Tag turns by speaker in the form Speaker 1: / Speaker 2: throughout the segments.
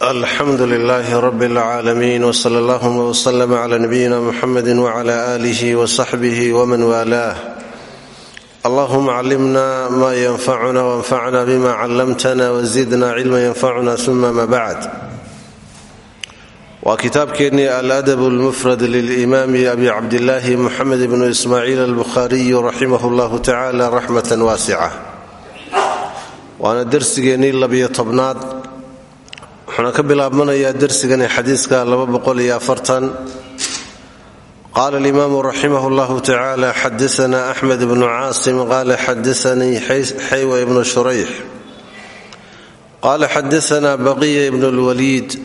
Speaker 1: alxamdu lilaahi rab اlcaalamiin wsala allahuma wslm cla nabiyina muxamedi wcla alih wsaxbih wman waalaah allahuma callimna ma yanfacuna wanfacna bima callamtna wzidna cilma yanfacuna uma ma bacd waa kitaabkeennii aladab lmufrad lilimaami abi cabdillaahi muxamed bnu ismaaciil albukhariyu raximah llahu tacala raxmat waasica waana dersigeennii labiyo tobnaad wuxuuna ka bilaabmanayaa dersigani xadiiska qaala alimaamu raximah llahu tacala xadaana axmed bnu caasim qaala xadaanii xaywa ibnu shurayx. Qaala xadaana baqiya ibn lwaliid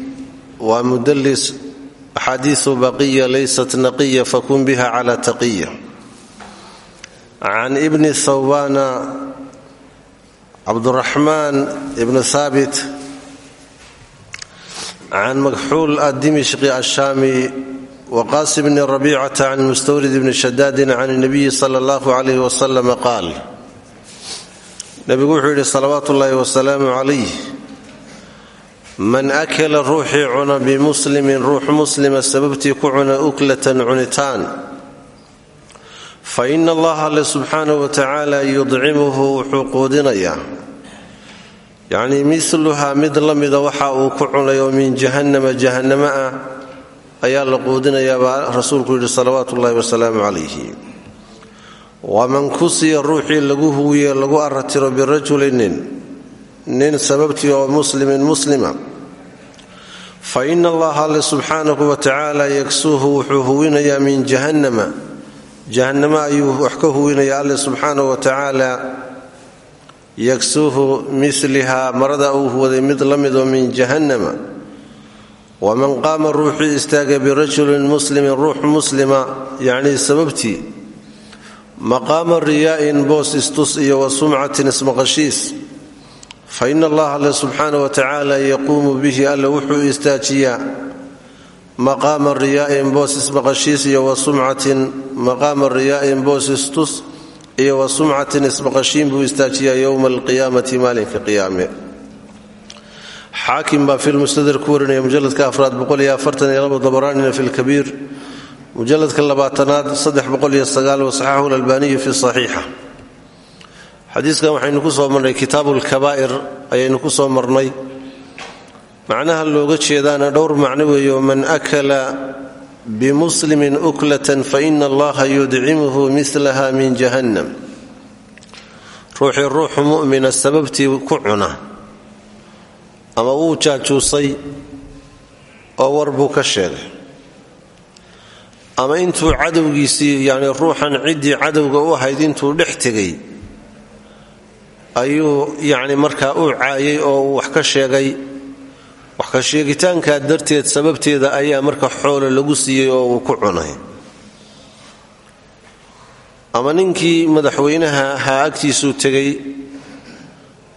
Speaker 1: waa mudlis axaadiisu baqiya laysat naqiya fakun biha cala taqiya. Can ibni thawbana cabduraxmaan ibnu haabit can makxuul adimishqi ashaami waqaasi bni rabicata can mustawrid bni shadaadin can nabiyi sala allahu calayh wasalam qaal nebigu wuxuu yidhi salawaatu ullaahi wasalaamu calayh man akala ruuxii cuna bimuslimin ruux muslima sababtii ku cuna uklatan cunitaan fa ina allaha alle subxaanahu wa tacaala yudcimuhu wuxuu quudinayaa yacnii miluhaa mid la mida waxa uu ku cunay oo min jahannama jahannamo ah ayaa la quudinayaa baa rasuulku yidhi salawaatu ullahi wasalaamu calayhi. Kusiya ruuxii lagu huwiye lagu aratiro birajulinin nin sababtii oo muslimin muslima fa ina allaha alle subxaanahu wa tacaala yaksuuhu wuxuu huwinayaa min jahannama. Jahannamo ayuu wax ka huwinayaa alle wa tacaala yaksuuhu milihaa marada uu huwaday mid la midoo min jahannama waman qaama ruuxii istaaga birajulin muslimin ruux muslima yacnii sababtii maqaama riyaa'in boos istus iyo wa sumcatin ismaqashiis fa ina allaha alle subxaana wa tacaala yaquumu bihi alle wuxuu istaajiyaa maqaama riyaa'in boos ismaqashiis iyo wa sumcatin maqaama riyaa'in istus iyo wa sumcatin ismaqashiin buu istaajiyaa yowma alqiyaamati maalinka qiyaame. Xaakim baa filmustadr ku warinaya mujaladka afraad boqoliyoafartaniyoabadabraanina fi lkabiir mujaladka labaatanaad saxaxahu lalbaniyu fi saxiixa. Xadiiskan waxaynu ku soo marnay kitaabu lkabaa'ir ayaynu ku soo marnay. Macnaha looga jeedaana dhowr macno weeyo man akala bimuslimin uklatan faina allaha yudcimuhu milaha min jahannam ruuxii ruuxu mu'mina sababtii ku cuna ama wuu jaajuusay oo war buu ka sheegay ama intuu cadowgiisii yacni ruuxan ciddii cadowga u ahayd intuu dhex tegay ayuu yacni markaa u caayay oo uu wax ka sheegay wax ka sheegitaankaa darteed sababteeda ayaa marka xoolo lagu siiyey oo uu ku cunay. Ama ninkii madaxweynaha ahaa agtiisuu tegay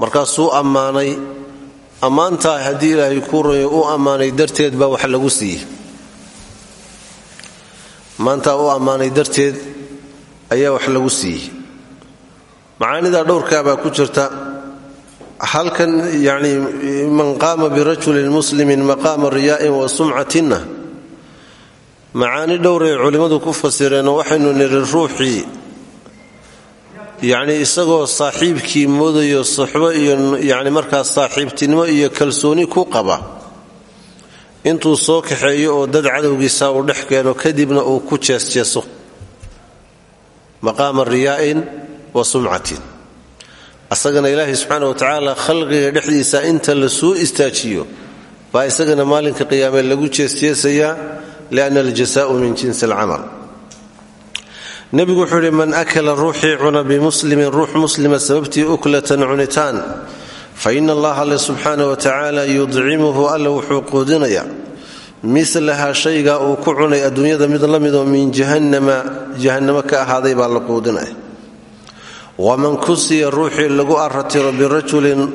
Speaker 1: markaasuu ammaanay. Ammaantaa haddii ilaahay ku rayo u ammaanay darteed baa wax lagu siiyey. Ammaantaa u ammaanay darteed ayaa wax lagu siiyey. Macaanidaa dhowrkaa baa ku jirta halkan yacni man qaama birajulin muslimin maqaama riyaa'in wa sumcatinna macaani dhowray culimmadu ku fasireenoo waxaynu nidhi ruuxii yacni isagoo saaxiibkii moodayo suxbo iyo yacni markaas saaxiibtinimo iyo kalsooni ku qaba. Intuu soo kaxeeyo oo dad cadowgiisa uu dhex keeno kadibna uu ku jeesjeeso maqaama riyaa'in wa sumcatin asagana ilaahay subxaana wa tacaala khalqiga dhexdiisa inta la soo istaajiyo baa isagana maalinka qiyaame lagu jeesjeesayaa lianna aljasaau min jinsi alcamal nebigu wuxuu yidhi man akala ruuxii cuna bimuslimin ruux muslima sababtii uklatan cunitaan fa ina allaha alle subxaana wa tacaala yudcimuhu alle wuxuu quudinayaa. Shayga uu ku cunay adduunyada mid la midoo min jahannama jahannamo ka ahaaday baa la quudinaya waman kusiya ruuxii lagu aratiro birajulin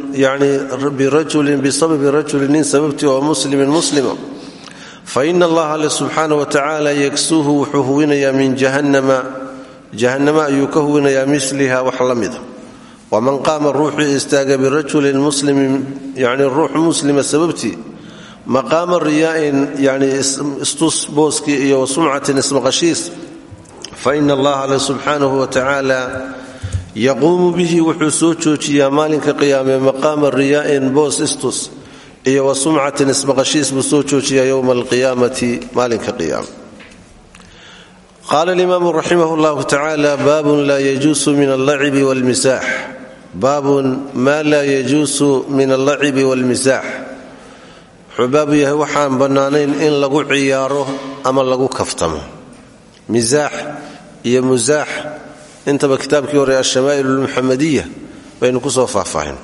Speaker 1: bisababi rajulin nin sababtii oo muslimin muslima fa ina allaha alle subxaana wa tacaala yaksuuhu wuxuu huwinayaa min jahannama jahannama ayuu ka huwinayaa miliha wax la mida waman qaama ruuxii istaaga birajulin muslimin yacni ruux muslima sababtii maqaama riyaa'in yani istus booskii iyo wa sumcatin ismaqashiis fa ina allaha alle subxaanahu wa tacaala yaquumu bihi wuxuu soo joojiyaa maalinka qiyaame maqaama riyaa'in boos istus iyo wa sumcatin ismaqashiis soo joojiyaa yowma alqiyaamati maalinka qiyaama qaala alimaamu raximah llahu tacaala baabun laa yajuusu min allacibi walmisaax. Baabun maa laa yajuusu min allacibi walmisaax. Wuxuu baabu yahay waxaan bannaanayn in lagu ciyaaro ama lagu kaftamo. Misaax iyo musaax intaba kitaabkii hore alshamaa'il almuxamadiya baynu ku soo faahfaahin.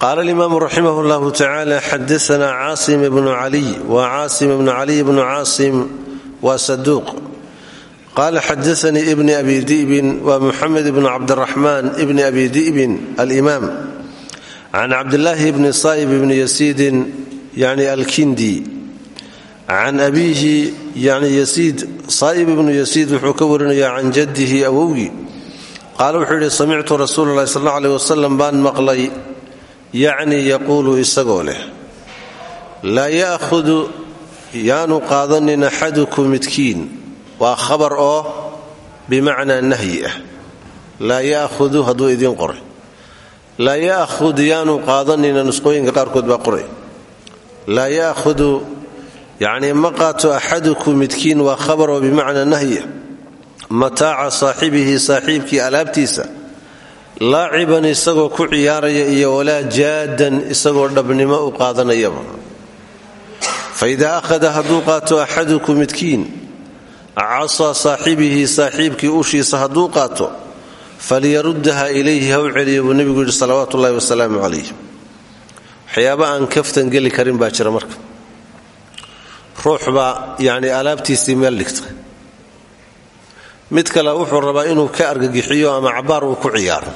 Speaker 1: Qaala alimaamu raximah llahu tacaala xadaana caasim ibnu caliy waa caasim ibnu caliy ibnu caasim waa saduuq qaala xadaanii ibni abi di'bin waa muxamed ibnu cabdiraxmaan ibni abi di'bin alimaam. Can cabdillaahi bni saa'ib ibni yasiidin yani alkindi can abiihi yani yasiid saa'ib ibnu yasiid wuxuu ka warinayaa can jaddihi awowgii. Qaala wuxuu yidhi samictu rasuula llahi sal aleh wasalam baan maqlay yacni yaquulu isagoo leh laa ya'hudu yaanu qaadanin axadukum midkiin waa khabar oo bimacnaa nahyi ah. Laa ya'hudu hadduu idiin qoray. Laa ya'hud yaanu qaadanina nusqooyinka qaarkood baa yacnii ma qaato axadukum midkiin waa khabar oo bimacnaa nahyi. Ah mataaca saaxibihi saaxiibkii alaabtiisa. Laaciban isagoo ku ciyaaraya iyo walaa jaadan isagoo dhabnimo u qaadanayaba. Fa idaa akhada hadduu qaato axadukum midkiin casaa saaxibihi saaxiibkii ushiisa hadduu qaato falyaruddaha ilayhi ha u celiyo buu nebigu yidhi salawaatu ullahi wasalaamu calayh aan kaftan geli karin ruux baa yacni alaabtiisii meel dhigta mid kale wuxuu rabaa inuu ka argagixiyo ama cabbaar uu ku ciyaaro.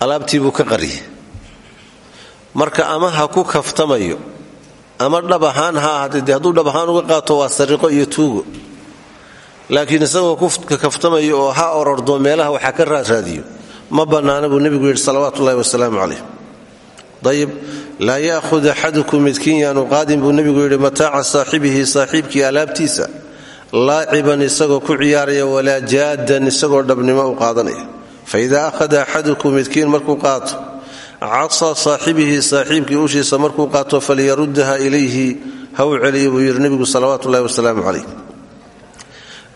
Speaker 1: Alaabtii buu ka qariyay marka ama ha ku kaftamayo ama dhab ahaan ha ahaatee dee hadduu dhab ahaan uga qaato waa sariqo iyo tuugo. Laakiin isagoo ka kaftamayo oo ha orordo meelaha waxaa ka raadraadiyo ma bannaana buu nebigu yidhi salawaatu ullahi wasalaamu calayh laa ya'hud axadukum midkiin yaanu qaadin buu nebigu yidhi mataaca saaxibihi saaxiibkii alaabtiisa. Laaciban isagoo ku ciyaaraya walaa jaadan isagoo dhabnimo u qaadanaya. Fa idaa akhada axadukum midkiin markuu qaato casaa saaxibihi saaxiibkii ushiisa markuu qaato falyaruddaha ilayhi ha u celiyo buu yidhi nebigu salawaatu ullahi wasalaamu calayh.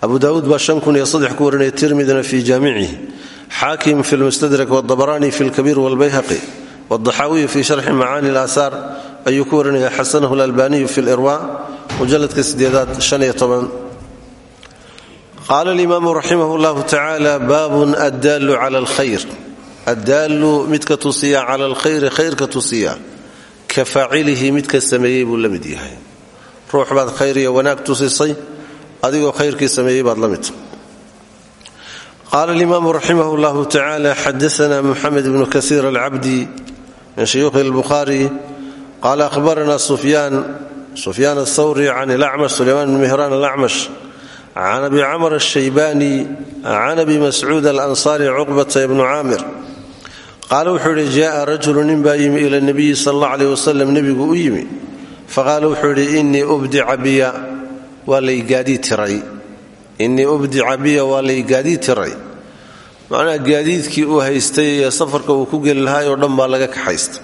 Speaker 1: Abu daawuud baa ku warinaya tirmidina fii jaamicihi xaakim fi lmustadrak fi walbayhaqi wadaxaawiyu fi sharxi macaani laasaar ayuu ku warinaya xasanahu lalbaniyu fi lirwa mujaladka sideedaad qaala alimaamu raximah llahu tacaala baabun addaallu cala alkhayr addaallu midka tusiya cala alkhayri khayrka tusiya ka faacilihi midka sameeyey buu la mid yahay ruux baad khayr iyo wanaag tusisay adigoo khayrkii sameeyey baad la midta qaala alimaamu raximah llahu tacaala xadaana muxamed bnu kasiir alcabdi min shuyuuhi lbukhaari qaala ahbarana sufyaan athawri can ilacmash sulaymaan bn mihraan alacmash can abi camr ashaybani can abi mascuud alansaari cuqbata ibnu caamir qaala wuxuu yidhi jaaa rajulu nin baa yimi ila nabiyi sal alla aleh wasalam nebigu u yimi faqaala wuxuu yidhi innii ubdica biya waa laygaadii tiray macnaha gaadiidkii uu haystay ee safarka uu ku geli lahaay oo dhan baa laga kaxaysta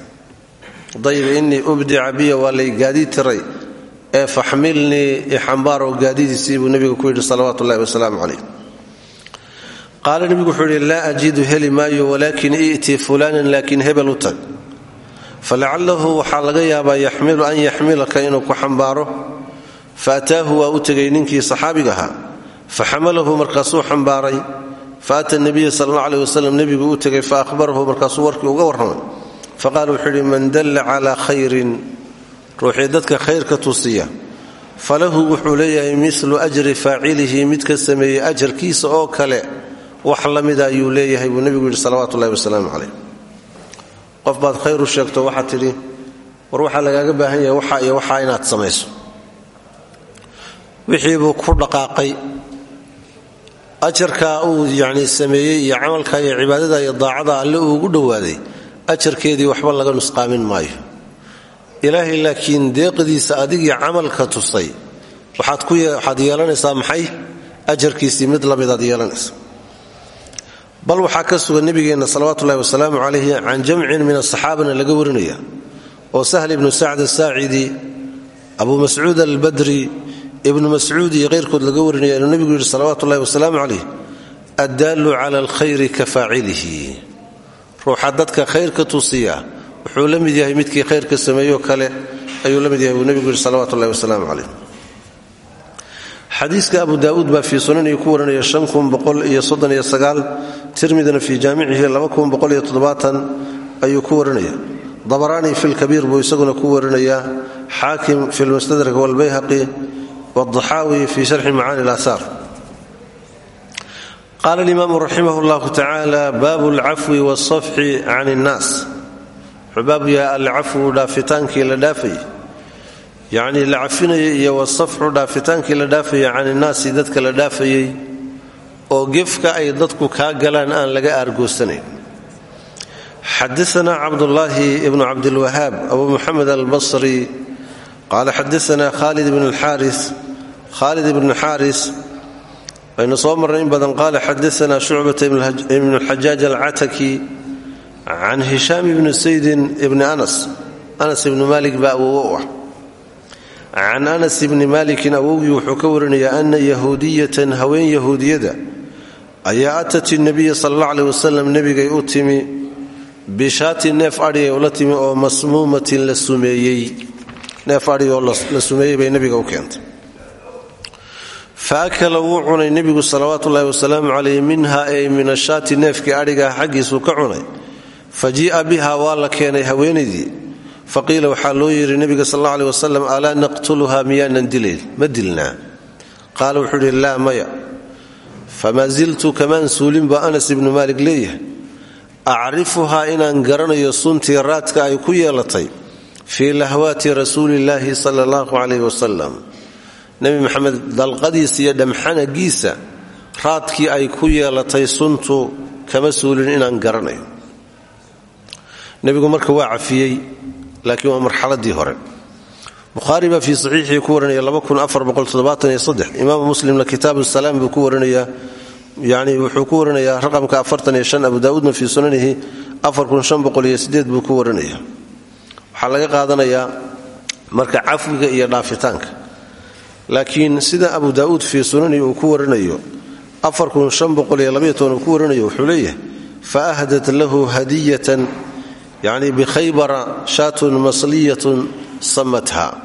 Speaker 1: dayib innii ubdica biya waa laygaadii tiray ee faxmilnii ixambaaroo gaadidiisii buu nebigu ku yidhi salawaatu ullahi wasalaamu calayh. Qaala nebigu wuxuu ajidu heli maayo walaakin i'tii fulaanan laakiin hebel u tag. Falacalahu waxaa an yaxmilaka inuu ku xambaaro. Faataahu waa u tegay ninkii saxaabiga ahaa. Faxamalahu faata nabiya sal alla aleh wasalam nebigu u tegay faahbarahu markaasuu warkii uga warramay. Faqaala wuxuu yidhi man dalla calaa khayrin ruuxii dadka khayrka tusiya. Falahu wuxuu leeyahay milu ajri faacilihi midka sameeyey ajarkiisa oo kale. Wax la mida ayuu leeyahay buu nebigu yidhi salawaatu ullahi wasalaamu calayh. Qof baad khayr u sheegto waxaad tidhi war waxaa lagaaga ajarkaa uu yacnii sameeyey iyo camalka iyo cibaadada iyo daacada alle ugu dhowaaday ajarkeedii waxba laga nusqaamin maayo. Ilaahay laakiin deeqdiisa adigii camalka tusay. Waxaad yeelanaysaa maxay? Ajarkiisii mid lamidaad yeelanaysa. Bal waxaa ka sugan nabigeenna salawatulahi wasalaamu calayhi can jamcin min asaxaabana laga warinaya oo sahl ibnu sacd asaacidi abu mascuud albadri ibnu mascuud iyo keyrkood laga warinaya inuu nebigu yidhi salawatulahi wasalaamu calayh addaallu cala alkhayri ka faacilihi. Ruuxa dadka khayrka tusiya wuxuu la mid yahay midkii khayrka sameeyo kale ayuu la mid yahay buu nebigu yidhi salawatulahi wasalaamu calayh. Xadiiska abu daauud baa fii sunanihi ku warinaya tirmidina fii jaamicihi ayuu ku warinaya. Dabaraani fi lkabiir buu isaguna ku warinaya xaakim fi lmustadrak wlbayhaqi wadaxaawi fi sharxi macaani اlaaaar qaala alimaamu raximah llahu tacaala baabu alcafwi wاsafxi can اnnaas wuxuu baabu yahay alcafwu dhaafitaankii la dhaafay yacnii la cafinayay iyo wasafxu dhaafitaankii la dhaafaya can innaasi dadka la dhaafayay oo gefka ay dadku kaa galaan aan laga aargoosanayn xadaana cabdulaahi ibnu cabdilwahaab abu muxamed albasri qaala xadaana khalid ibn xaaris khaalid ibnu xaaris aynu soo marnay in badan qaala xadaana shucbata ibnu xajaaj alcataki can hishaam ibni saydin ibni anas anas ibnu malik baa awowo u ah can anas ibni malikin awowgii wuxuu ka warinayaa ana yahuudiyatan haween yahuudiyada ayaa atat nabiya sal alla aleh wasalam nebigay u timi bishaati neef adhigay ula timi oo masmuumatin la sumeeyey neef la sumeeyey bay nebiga u keentay. Fa wuu cunay nebigu salawaatu ullahi wasalaamu calayh minha ay min ashaati neefkii adhigaah xaggiisuu ka cunay. Fa biha waa la keenay haweenaydii. Faqiila waxaa loo yidhi nebiga sal alla aleh wasalam alaa naqtuluha miyaanan dilayn wuxuu idhi maya. Famaa ziltu kamaan suulin baa anas ibnu maalik leeyahay. Acrifuhaa inaan garanayo suntii raadka ay ku yeelatay fii lahwaati rasuulillaahi sala allahu calayh wasalam nebi maxamed dalqadiisa iyo dhamxanagiisa raadkii ay ku yeelatay suntu kama suulin inaan garanayo nebigu marka waa cafiyey laakiin waa marxaladii hore. Bukhaari baa fii saxiixii ku warinaya imaamu muslimna kitaabu salaam buu ku warinayaa yani wuxuu ku warinayaa raqamka abu daauudna fii sunanihi buu ku warinaya waxaa laga qaadanayaa marka cafwiga iyo dhaafitaanka. Laakiin sida abu daauud fii sunanihi uu ku warinayo uu ku warinayo wuxuu leeyahay faahdat lahu hadiyatan yani bikhaybara shaatun masliyatun samatha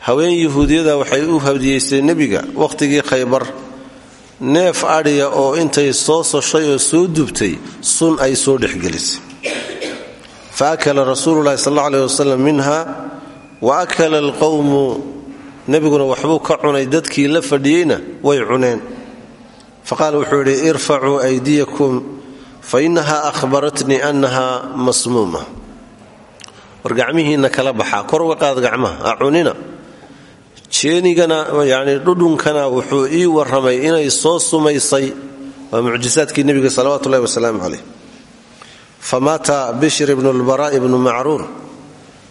Speaker 1: haween yahuudiyada waxay u hadiyeysay nebiga wakhtigii khaybar neef adhiya oo intay soo soshay oo soo dubtay sun ay soo dhexgelisay fa akala rasuululahi sal alla aleh wasalam minha wa akala alqowmu nebiguna waxbuu ka cunay dadkii la fadhiyeyna way cuneen fa qaala wuxuu yidhi irfacuu aydiyakum fa innaha ahbaratnii annaha masmuuma war gacmihiinna kala baxaa kor uga qaad gacmaha a cunina jeenigana yani dhudhunkana wuxuu ii warramay inay soo sumaysay waa mucjisaadkii nebiga wasalaamu caleyh famaata bishr ibnu lbaraa ibnu macruur.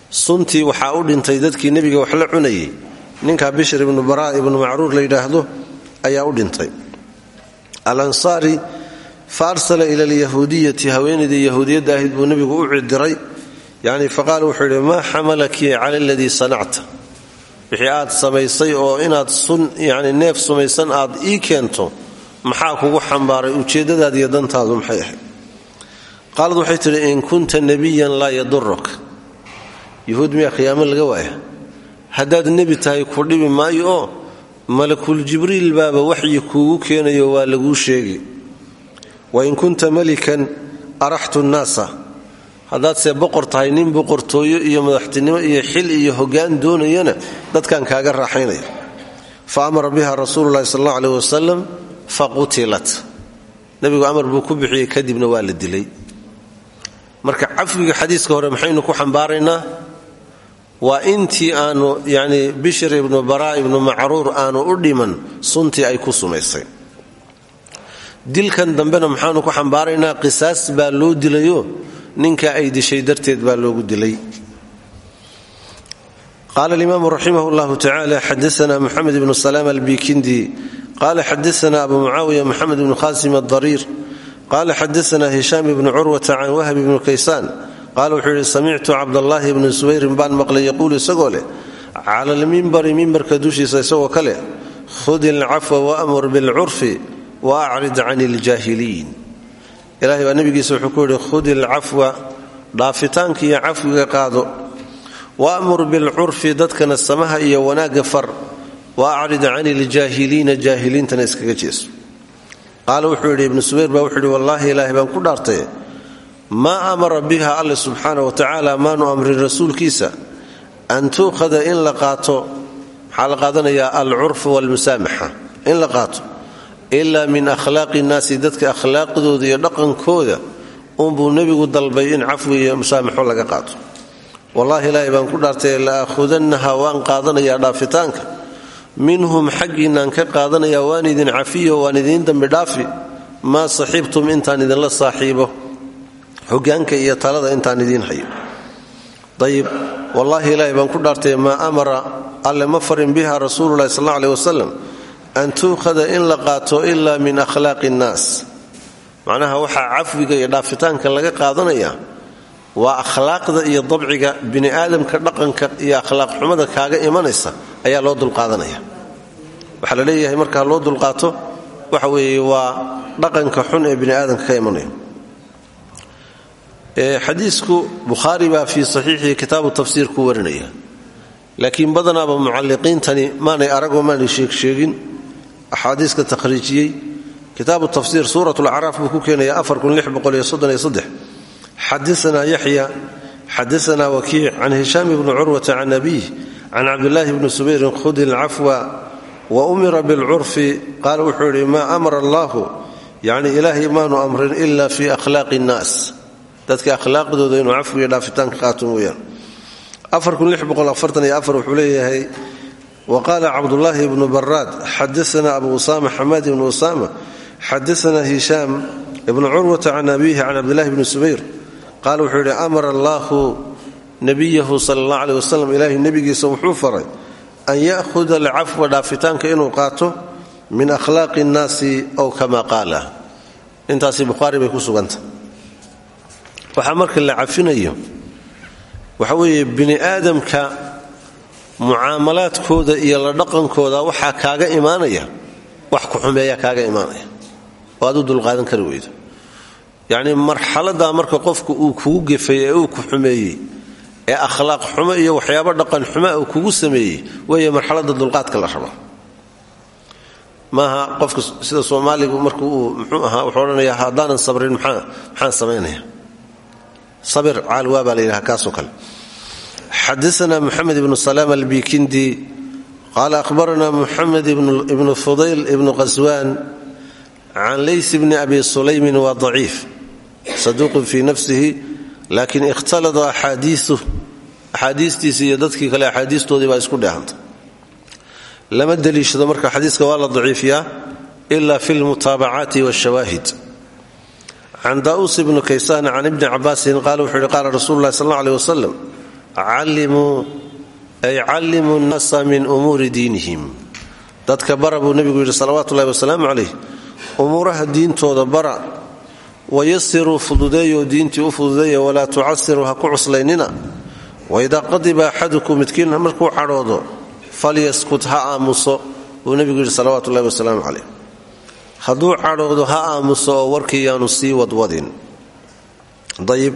Speaker 1: Suntii waxaa u dhintay dadkii nebiga wax la cunayay ninka bishr ibnu baraa ibnu macruur la yidhaahdo ayaa u dhintay. Alansaari fa arsala ila alyahuudiyati haweenaydii yahuudiyadda ahayd buu nebigu u cidiray. Yani faqaala wuxuu yidhi maa xamalaki cala aladii sanacta? Aad samaysay oo inaad sun yani neef sumaysan aad ii keento maxaa kugu xambaaray ujeeddadaad iyo dantaadu maxay ahayd qaalad waxay tidhi in kunta nebiyan laa yaduruk yuhuud miyaa khiyaamo laga waaya haddaad nebi tahay ku dhibi maayo oo malakul jibriil baaba waxyi kuugu keenayo waa laguu sheegi. Wain kunta malikan araxtu nnaasa. Haddaadse boqor tahay nin boqortooyo iyo madaxtinimo iyo xil iyo hoggaan doonayana dadkan kaaga raaxaynaya. Fa amara biha rasuululahi sal alla aleh wasalam fa qutilat. Nebigu amar buu ku bixiyey kadibna waa la dilay marka cafwiga xadiiska hore maxaynu ku xambaaraynaa waa intii aanu yani bishir ibnu baraa ibnu macruur aanu u dhiman suntii ay ku sumaysay. Dilkan dambena maxaanu ku xambaaraynaa qisaas baa loo dilayo ninka ay dishay darteed baa loogu dilay. Qaala alimaamu raximah llahu tacala xadaana muxamed ibnu salaam albikindi qala xadaana abu mucaawiya moxamed ibnu khasim adariir qala xadaana hishaam ibnu curwata can wahb ibnu kaysaan qaala wuxuu yidhi samictu cabdallaahi ibnu subayrin baan maqlay yaquulu isagoo leh cala almimbari mimbarka dushiisa isagoo ka leh khudi alcafwa waamur bilcurfi wa acrid can iljaahiliin ilahay baa nabigiisa wuxuu ku yidhi khudi alcafwa dhaafitaanka iyo cafwiga qaado waamur bilcurfi dadkana samaha iyo wanaagga far wa can iljaahiliina jaahiliintana iskaga jeeso qaala wuxuu yidhi ibnu subayr baa wuxuu yidhi wallaahi ilaahay baan ku dhaartay. Maa amara biha alle subxaana wa tacaala maanu amrin rasuulkiisa. An tuukhada in la qaato. Maxaa la qaadanayaa? Alcurfu walmusaamaxa. In la qaato. Ilaa min akhlaaqi nnaasi dadka akhlaaqdooda iyo dhaqankooda unbuu nebigu dalbay in cafwi iyo musaamaxo laga qaato. Wallaahi ilaahay baan ku dhaartay la aakhudannaha waan qaadanayaa dhaafitaanka minhum xaggiinaan ka qaadanaya waan idin cafiyo waan idiin dambi dhaafi maa saxiibtum intaan idinla saaxiibo. Hogaanka iyo talada intaan idiin hayo. Ayib wallaahi ilaahay baan ku dhaartay maa amara alle ma farin biha rasuululahi sal alla aleh an tuukhada in la qaato ilaa min akhlaaqi innaas macnaha waxaa cafwiga iyo dhaafitaanka laga qaadanaya waa akhlaaqda iyo dabciga bini aadamka dhaqanka iyo akhlaaq xumada kaaga imanaysa ayaa loo dulqaadanaya. Waxaa la leeyahay markaa loo dulqaato waxa weeye waa dhaqanka xun ee bini aadamka ka imanaya. Xadiisku bukhaari baa fii saxiixihi kitaabu tafsiir ku warinaya. Laakiin badanaaba mucalliqiintani maanay aragoo maanay sheegsheegin axaadiiska takhriijiyey. Kitaabu tafsiir suurat lacraaf buu ku keenaya xadaanaa yaxya xadaanaa wakiic can hishaam bni curwata can abiih can cabdilaahi bni subayrin khudi lcafwa wa umira bilcurfi qaala wuxuu yidhi maa amara allaahu yacni ilaahay maanu amrin ila fi akhlaaqi innaas dadka akhlaaqdooda inuu cafwiga dhaafitaanka qaato mooyaan wuxuu leeyahay wa qaala cabdulaahi bnu baraad xadaana abu usama xamaad ibnu usama xadaana hishaam ibnu curwata can abiihi can cabdilahi bni subayr qaala wuxuu yidhi amara allaahu nabiyahu sala allah aleh wasalam ilaahay nebigiisa wuxuu faray an ya'huda alcafwa dhaafitaanka inuu qaato min akhlaaqi innaasi ow kama qaala. Intaasi bukhaari bay ku suganta. Waxaa marka la cafinayo waxa weeye bini aadamka mucaamalaadkooda iyo la dhaqankooda waxaa kaaga imaanaya wax ku xumeeya kaaga imaanaya yacnii marxaladaa marka qofku uu kugu gefay uu ku xumeeyey ee akhlaaq xumo iyo waxyaabo dhaqan xumaa uu kugu sameeyey weeye marxalada dulqaadka la raba maaha qofka sida soomaaligu marka uu muxuu ahaa wuxuu odhanaya haddaanan sabrin maxaan samaynaya sabir caalwaa baa la yidhaha kaasoo kale. Xadaana muxamed ibnu salaam albikindi qaala ahbarana muxamed ibnu fudayl ibnu qaswaan can lays bni abi sulaymin waa saduuqun fii nafsihi laakiin ikhtalada axaadiiu axaadiistiisi iyo dadkii kale axaadiistoodii baa isku dheehanta lama deliishado marka xadiiska waa la daciifiyaa ila fi lmutaabacaati wاshawaahid can daus ibnu kaysaan can ibni cabaasin qaala wuxuu yihi qaala rasuulu lahi sal alla aleh wasalam ay callimuu nnaasa min umuuri diinihim. Dadka bara buu nebigu yidhi salawaatu ullahi wasalaamu calayh umuuraha diintooda bara wayasiruu fududeeyoo diintii u fududeeya walaa tucasiruu ha ku cuslaynina waidaa qadiba axadukum midkiin markuu cadhoodo falyaskut ha aamuso buu nebigu yidhi salawaatu ullahi wasalaamu calayh hadduu cadhoodo ha aamuso oo warkii yaanu sii wadwadin ayib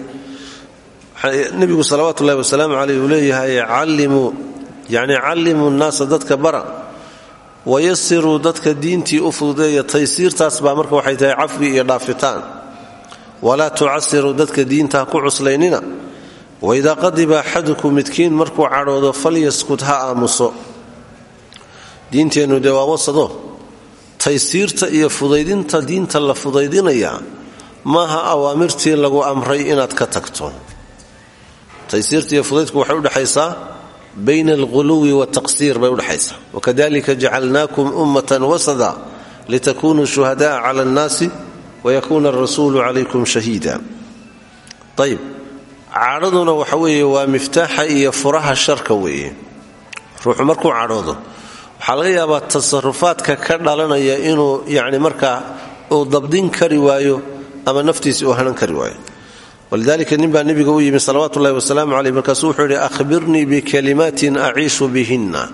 Speaker 1: nebigu salawaatu ullahi wasalaamu caleyh uu leeyahay callimuu yacni callimuu nnaasa dadka bara wayasiruu dadka diintii u fududeeya taysiirtaas walaa tucasiruu dadka diinta ha ku cuslaynina. Waidaa qadiba axadukum midkiin markuu cadhoodo falyaskut ha aamuso. Diinteennu dee waa wasado. Taysiirta iyo fudaydinta diinta la fudaydinaya maaha awaamirtii lagu amray inaad ka tagto. Taysiirta iyo fudaydku waxay udhexaysaa bayna alghuluwi waltaqsiir bay udhexaysaa wakadalika jacalnaakum ummatan wasada litakunuu shuhada'a cala annaasi wayakuuna arasuulu calaykum shahiida ayib cadhaduna waxa weeye waa miftaaxa iyo furaha sharka weeye ruuxu markuu cadhoodo waxaa laga yaabaa tasarufaadka ka dhalanaya inuu yani markaa uu dabdin kari waayo ama naftiisi uu hanan kari waayo walidaalika nin baa nebiga u yimi salawaatu ullahi wasalaamu caleyh markaasuu wuxuu yidhi aciishu bihinna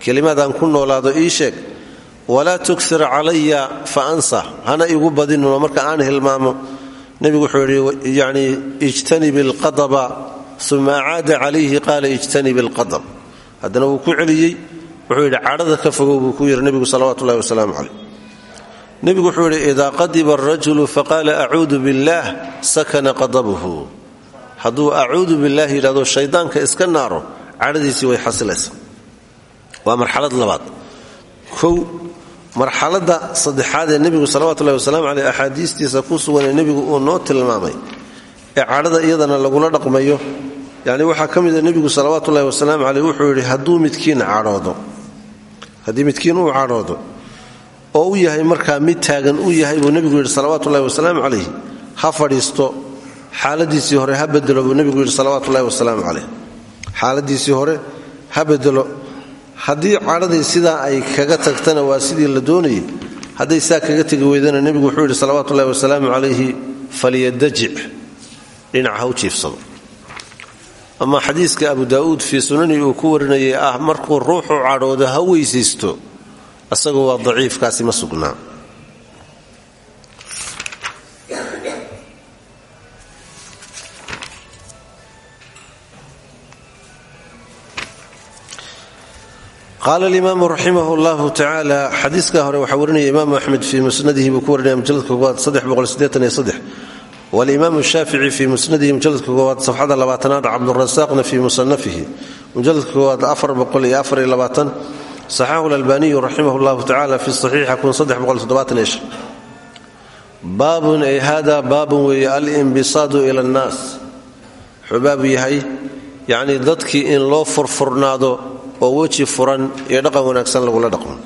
Speaker 1: kelimaadaan ku ii sheeg walaa tuksir calaya fa ansa hana igu badinno marka aan hilmaamo nebigu wuxuu yidhi yani ijtanib alqadaba uma acaada calayhi qaala ijtanib alqadab haddana wuu ku celiyey wuxuu yidhi cadhada ka fogow ku yidhi nebigu salawatu ullahi wasalaamu caleyh wuxuu yidhi idaa qadiba arajulu faqaala acuudu billaah sakana qadabuhu. Hadduu acuudu billaah yidhahdo shaydaanka iska naaro cadhadiisii way xasilaysa waa marxalad labaad kow marxaladda saddexaad ee nebigu salawatullahi wasalaamu caleyh axaadiistiisa ku sugan ee nebigu uu noo tilmaamay ee cadhada iyadana lagula dhaqmayo yacni waxaa ka mida nebigu salawaatullahi wasalaamu caleyh wuxuu yidhi hadduu midkiin cadhoodo haddii midkiin uu cadhoodo oo u yahay markaa mid taagan u yahay buu nebigu yidhi salawaatullahi wasalaamu calayh ha fadhiisto xaaladiisii hore ha bedelo buu nebigu yidhi salawaatullahi wasalaamu caleyh xaaladiisii hore ha bedelo haddii cadhadii sidaa ay kaga tagtana waa sidii la doonayay hadday saa kaga tegi weydana nebigu wuxuu yidhi salawaatullahi wasalaamu calayhi falyadajic dhinaca ha u jiifsado. Ama xadiiska abu daa'uud fii sunani uu ku warinayay ah markuu ruuxu cadhoodo ha weysaysto asagu waa daciifkaasi ma sugnaa qaala alimaamu raximah llahu tacaala xadiiska hore waxaa warinaya imaamu axmed fii musnadihi buu ku warinaya mujaladka koowaad walimaam shaafici fii musnadihi mujaladka koowaad safxada labaatanaad cabdurasaaqna fii musanafihi mujaladka koowaad saxaxu lalbaniyu raximah llahu tacala fi saxiixa baabun ay hada baabun weeye alimbisaadu ila annaas wuxuu baabu yahay yacnii dadkii in loo furfurnaado oo weji furan iyo dhaqan wanaagsan lagula dhaqmo.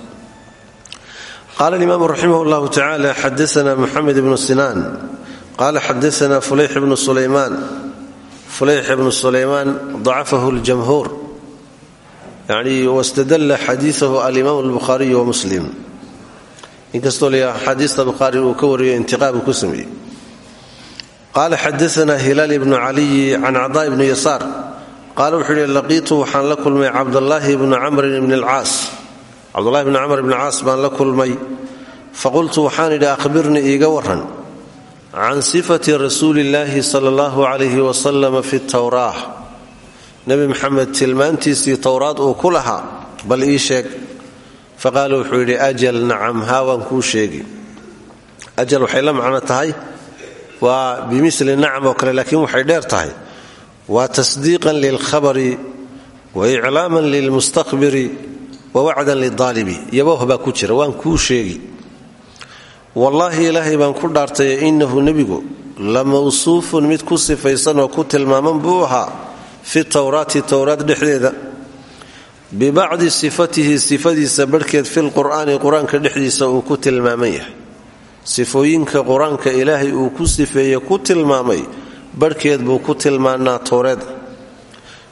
Speaker 1: Qaala alimaamu raximah llahu tacala xadaana muxamed ibnu sinaan. Qaala xadaana fulayx ibnu sulaymaan. Fulayx ibnu sulaymaan dacafahu ljamhuur yani wastadalla xadiiahu alimaam albukhaariyu wa muslim. Inkastoo la xadiista bukhaari uu ka wariyo intiqaabu ku sameeyey. Qaala xadaana hilaal ibnu caliyi can cadaa qaala wuxuu yidhi laqiitu waxaan la kulmay cabdallaahi bni camrin bni alcaas. Cabdullahi bni camr bni caas baan la kulmay. Faqultu waxaan idhi akhbirnii iiga waran can sifati rasuulillaahi sala allahu calayhi wasalama fi towraah nebi maxamed tilmaantiisii towraad uu ku lahaa bal ii sheeg. Faqaala wuxuu yidhi ajal nacam haa waan sheegi. Ajal waxay la macno tahay waa bimili nacam oo kale laakiin waxay dheer tahay waa tasdiiqan lilkhabari wa iclaaman lilmustaqbiri wa wacdan lidaalibi yaboh baa ku jira waan kuu sheegi. Wallaahi ilaahay baan ku dhaartay innahu nebigu la mawsuufun mid ku sifaysan oo ku tilmaaman buu ahaa fi towraati towraad dhexdeeda. Bibacdi sifatihi sifadiisa barhkeed filqur'aani qur'aanka dhexdiisa uu ku tilmaaman yahay. Sifooyinka qur'aanka ilaahay uu ku barhkeed buu ku tilmaanaa towreeda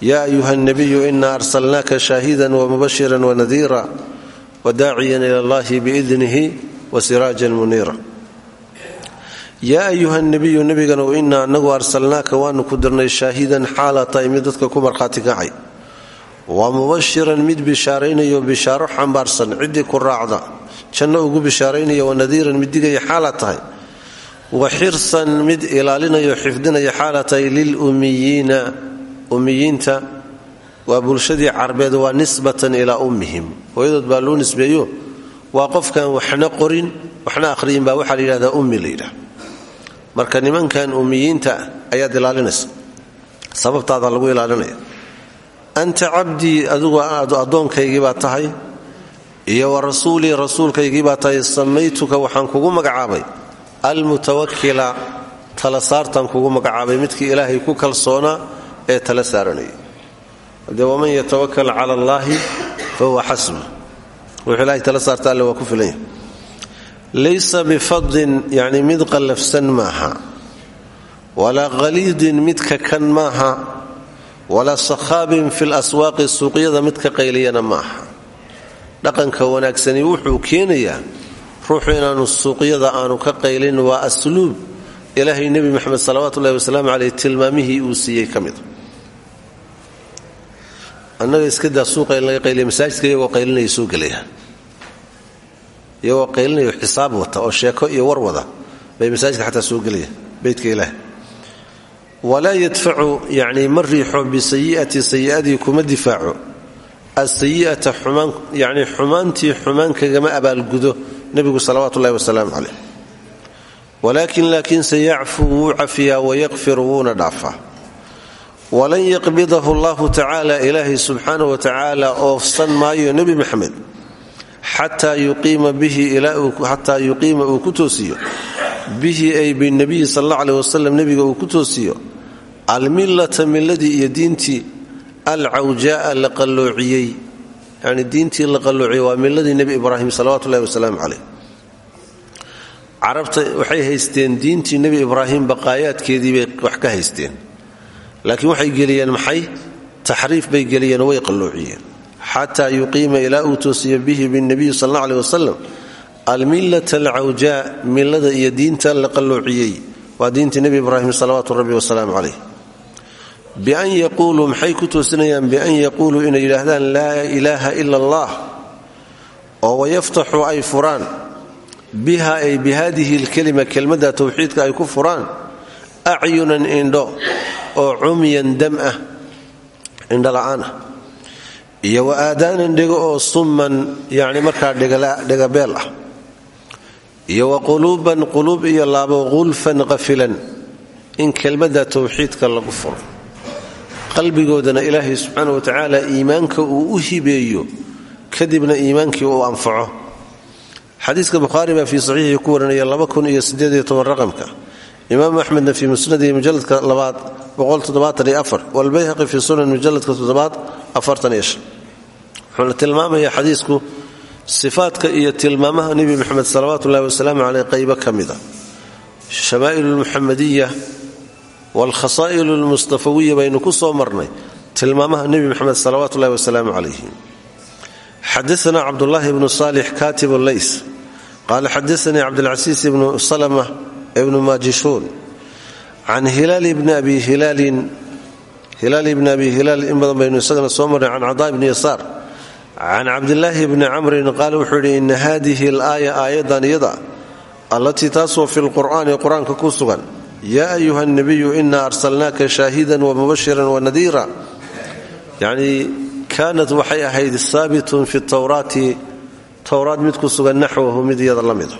Speaker 1: yaa ayuha nebiyu inaa arsalnaaka shaahidan wamubashiran wanadiira wadaaciyan ila allahi biidnihi wasiraajan muniira. Yaa ayuha nebiyu nebiganow inaa anagu arsalnaaka waanu ku dirnay shaahidan xaala tahay mid dadka ku markhaati kacay. Wa mubashiran mid bishaaraynayo bishaaro xambaarsan ciddii ku raacda janno ugu bishaaraynaya wanadiiran mid digaya xaala tahay wa xirsan mid ilaalinayo xifdinaya xaala tahay lilummiyiina ummiyiinta waa bulshadii carbeed waa nisbatan ilaa ummihim. Hooyadood baa loo nisbeeyo waa qofkan waxna qorin waxna akhriyin baa waxaa la yidhahdaa ummi la yidhaha marka nimankan ummiyiinta ayaad ilaalinaysa sababtaada lagu ilaalinaya. Anta cabdii adigu addoonkaygii baa tahay iyo wa rasuulii rasuulkaygii baa tahay almutawakila tala saartaan kugu magacaabay midkii ilaahay ku kalsoonaa ee tala saaranayay. Dee waman yatawakal cala allaahi fa huwa xasbu wuxuu ilahay tala saarta alle ku filan yahay. Laysa bifadin yacni mid qallafsan maaha. Walaa khaliidin mid kakan maaha. Walaa sakhaabin fi laswaaqi suuqyada mid ka qayliyana ma aha dhaqanka wanaagsani wuxuu keenayaa ruuxu inaanu suuqyada aanu ka qaylin waa asluub ilaahay nebi moxamed salawaatuulahi wasalaamu caleyh tilmaamihii uu siiyey ka mida iyagoo qaylinaya xisaab wata oo sheeko iyo war wada bay masaajidka xataa soo gelaya beytka ilaah walaa yadfacu yacnii ma riixo bisayi'ati sayi'adii kuma difaaco. Asayi'ata xumaan yacnii xumaantii xumaan kagama abaalgudo nebigu salawaatu ullahi wasalaamu caleyh walaakin laakiinse yacfuu wuu cafiyaa wayaqfiru wuuna dhaafaa. Walan yaqbidahu allahu tacaala ilaahay subxaana wa tacaala oofsan maayo nebi maxamed xataa yuqiima bihi xataa yuqiima uu ku toosiyo bihi ay binabiyi sal alla aleh wasalam nebiga uu ku toosiyo almillata milladii iyo diintii alcawjaaa la qalloociyey yani diintii la qalloociyey waa milladii nebi ibraahim salawatu ullahi wasalaamu caleyh carabta waxay haysteen diintii nebi ibraahim baqaayaadkeedii bay wax ka haysteen. Laakiin waxay geliyeen maxay? Taxriif bay geliyeen way qalloociyeen xataa yuqiima ilaa uu toosiyo bihi binabiyi sal alla aleh wasalam almillata alcawjaa millada iyo diinta la qalloociyey waa diintii nebi ibraahim salawaatu rabbi wasalaamu caleyh bian yaquuluu maxay ku toosinayaan bian yaquuluu inay yidhaahdaan laa ilaaha ila allah oo wayaftaxuu ay furaan. Biha ay bihadihi lkelima kelmadda towxiidka ay ku furaan acyunan indho oo cumyan dam ah indhola'aan ah. Iyo wa aadaanan oo summan yacni markaa dhegabeel ah. Iyo wa quluuban quluub iyo laabo qulfan qafilan in kelmadda towxiidka lagu furo qalbigoodana ilaahay subxaana wa tacaala iimaanka uu u hibeeyo kadibna iimaankii uu anfaco. Xadiiska bukhaari baa fii saxiixii ku warinaya raqamka. Imaam axmedna fii musnadihi mujaladka labaad walbayhaqi fii sunan mujaladka toddobaad wuxuuna tilmaamaya xadiisku sifaadka iyo tilmaamaha nebi moxamed salawaatu ullahi wasalaamu caleyh qaybo ka mida shamaa'il lmuxamadiya waalkhasaa'il lmustafawiya baynu ku soo marnay tilmaamaha nebi moxamed salawaatu ullahi wasalaamu calayhi xadaana cabdulaahi bnu saalix katib leys qaala xadaanii cabdilcasiis ibnu salma ibnu majishuun can hilaal bni abi hilaalin hilaal ibni abi hilaal in badan baynu isagana soo marnay can cadaa bni yasaar can cabdilaahi bni camrin qaala wuxuu yidhi ina hadihi alaaya aayaddan iyada allatii taasoo fi lqur'aani qur'aanka yaa ayuha nabiyu ina arsalnaaka shaahidan wamubashiran wanadiira yacnii kaanat waxay ahayd saabitun fi towraati towraad mid ku sugan naxwahu mid iyada la mida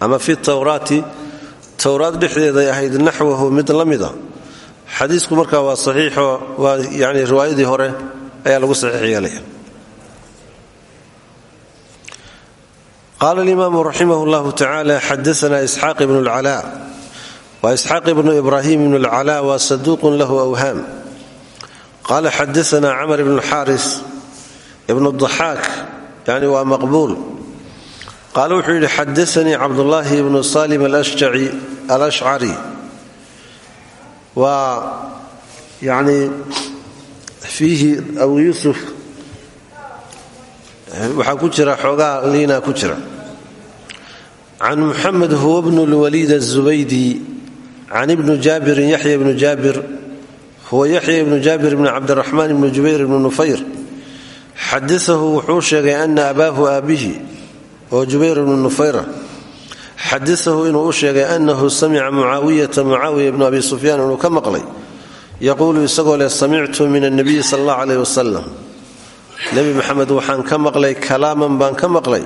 Speaker 1: ama fi towraati towraad dhexdeeday ahayd naxwahu mid la mida xadiisku markaa waa saxiixo waa yani riwaayadii hore ayaa lagu saxiix yeelaya qaala alimaamu raximah llahu tacaala xadaana isxaaq ibnu lcalaa wa isxaaq ibnu ibraahim ibnu lcalaa waa saduuqun lahu awhaam qaala xadaana camr ibnu xaaris ibnu daxaak yani waa maqbuul qaala wuxuu yidhi xadaanii cabdullaahi ibnu salim alashcari waa yani fiihi abu yuusuf waxaa ku jira xoogaa liina ku jira. Can muxamed huwa bnu lwaliid azubaydi can ibnu jaabirin yaxya ibnu jaabir huwa yaxya ibnu jaabir ibni cabdiraxmaan ibnu jubayr ibnu nufayr xadaahu wuxuu sheegay ana abaahu aabihi oo jubayr ibnu nufayra xadaahu inuu u sheegay anahu samica mucaawiyata mucaawiya ibnu abi sufyaan inuu ka maqlay yaquulu isagoo leh samictu min annabiyi sal allah caleyh wasalam nebi maxamed waxaan ka maqlay kalaaman baan ka maqlay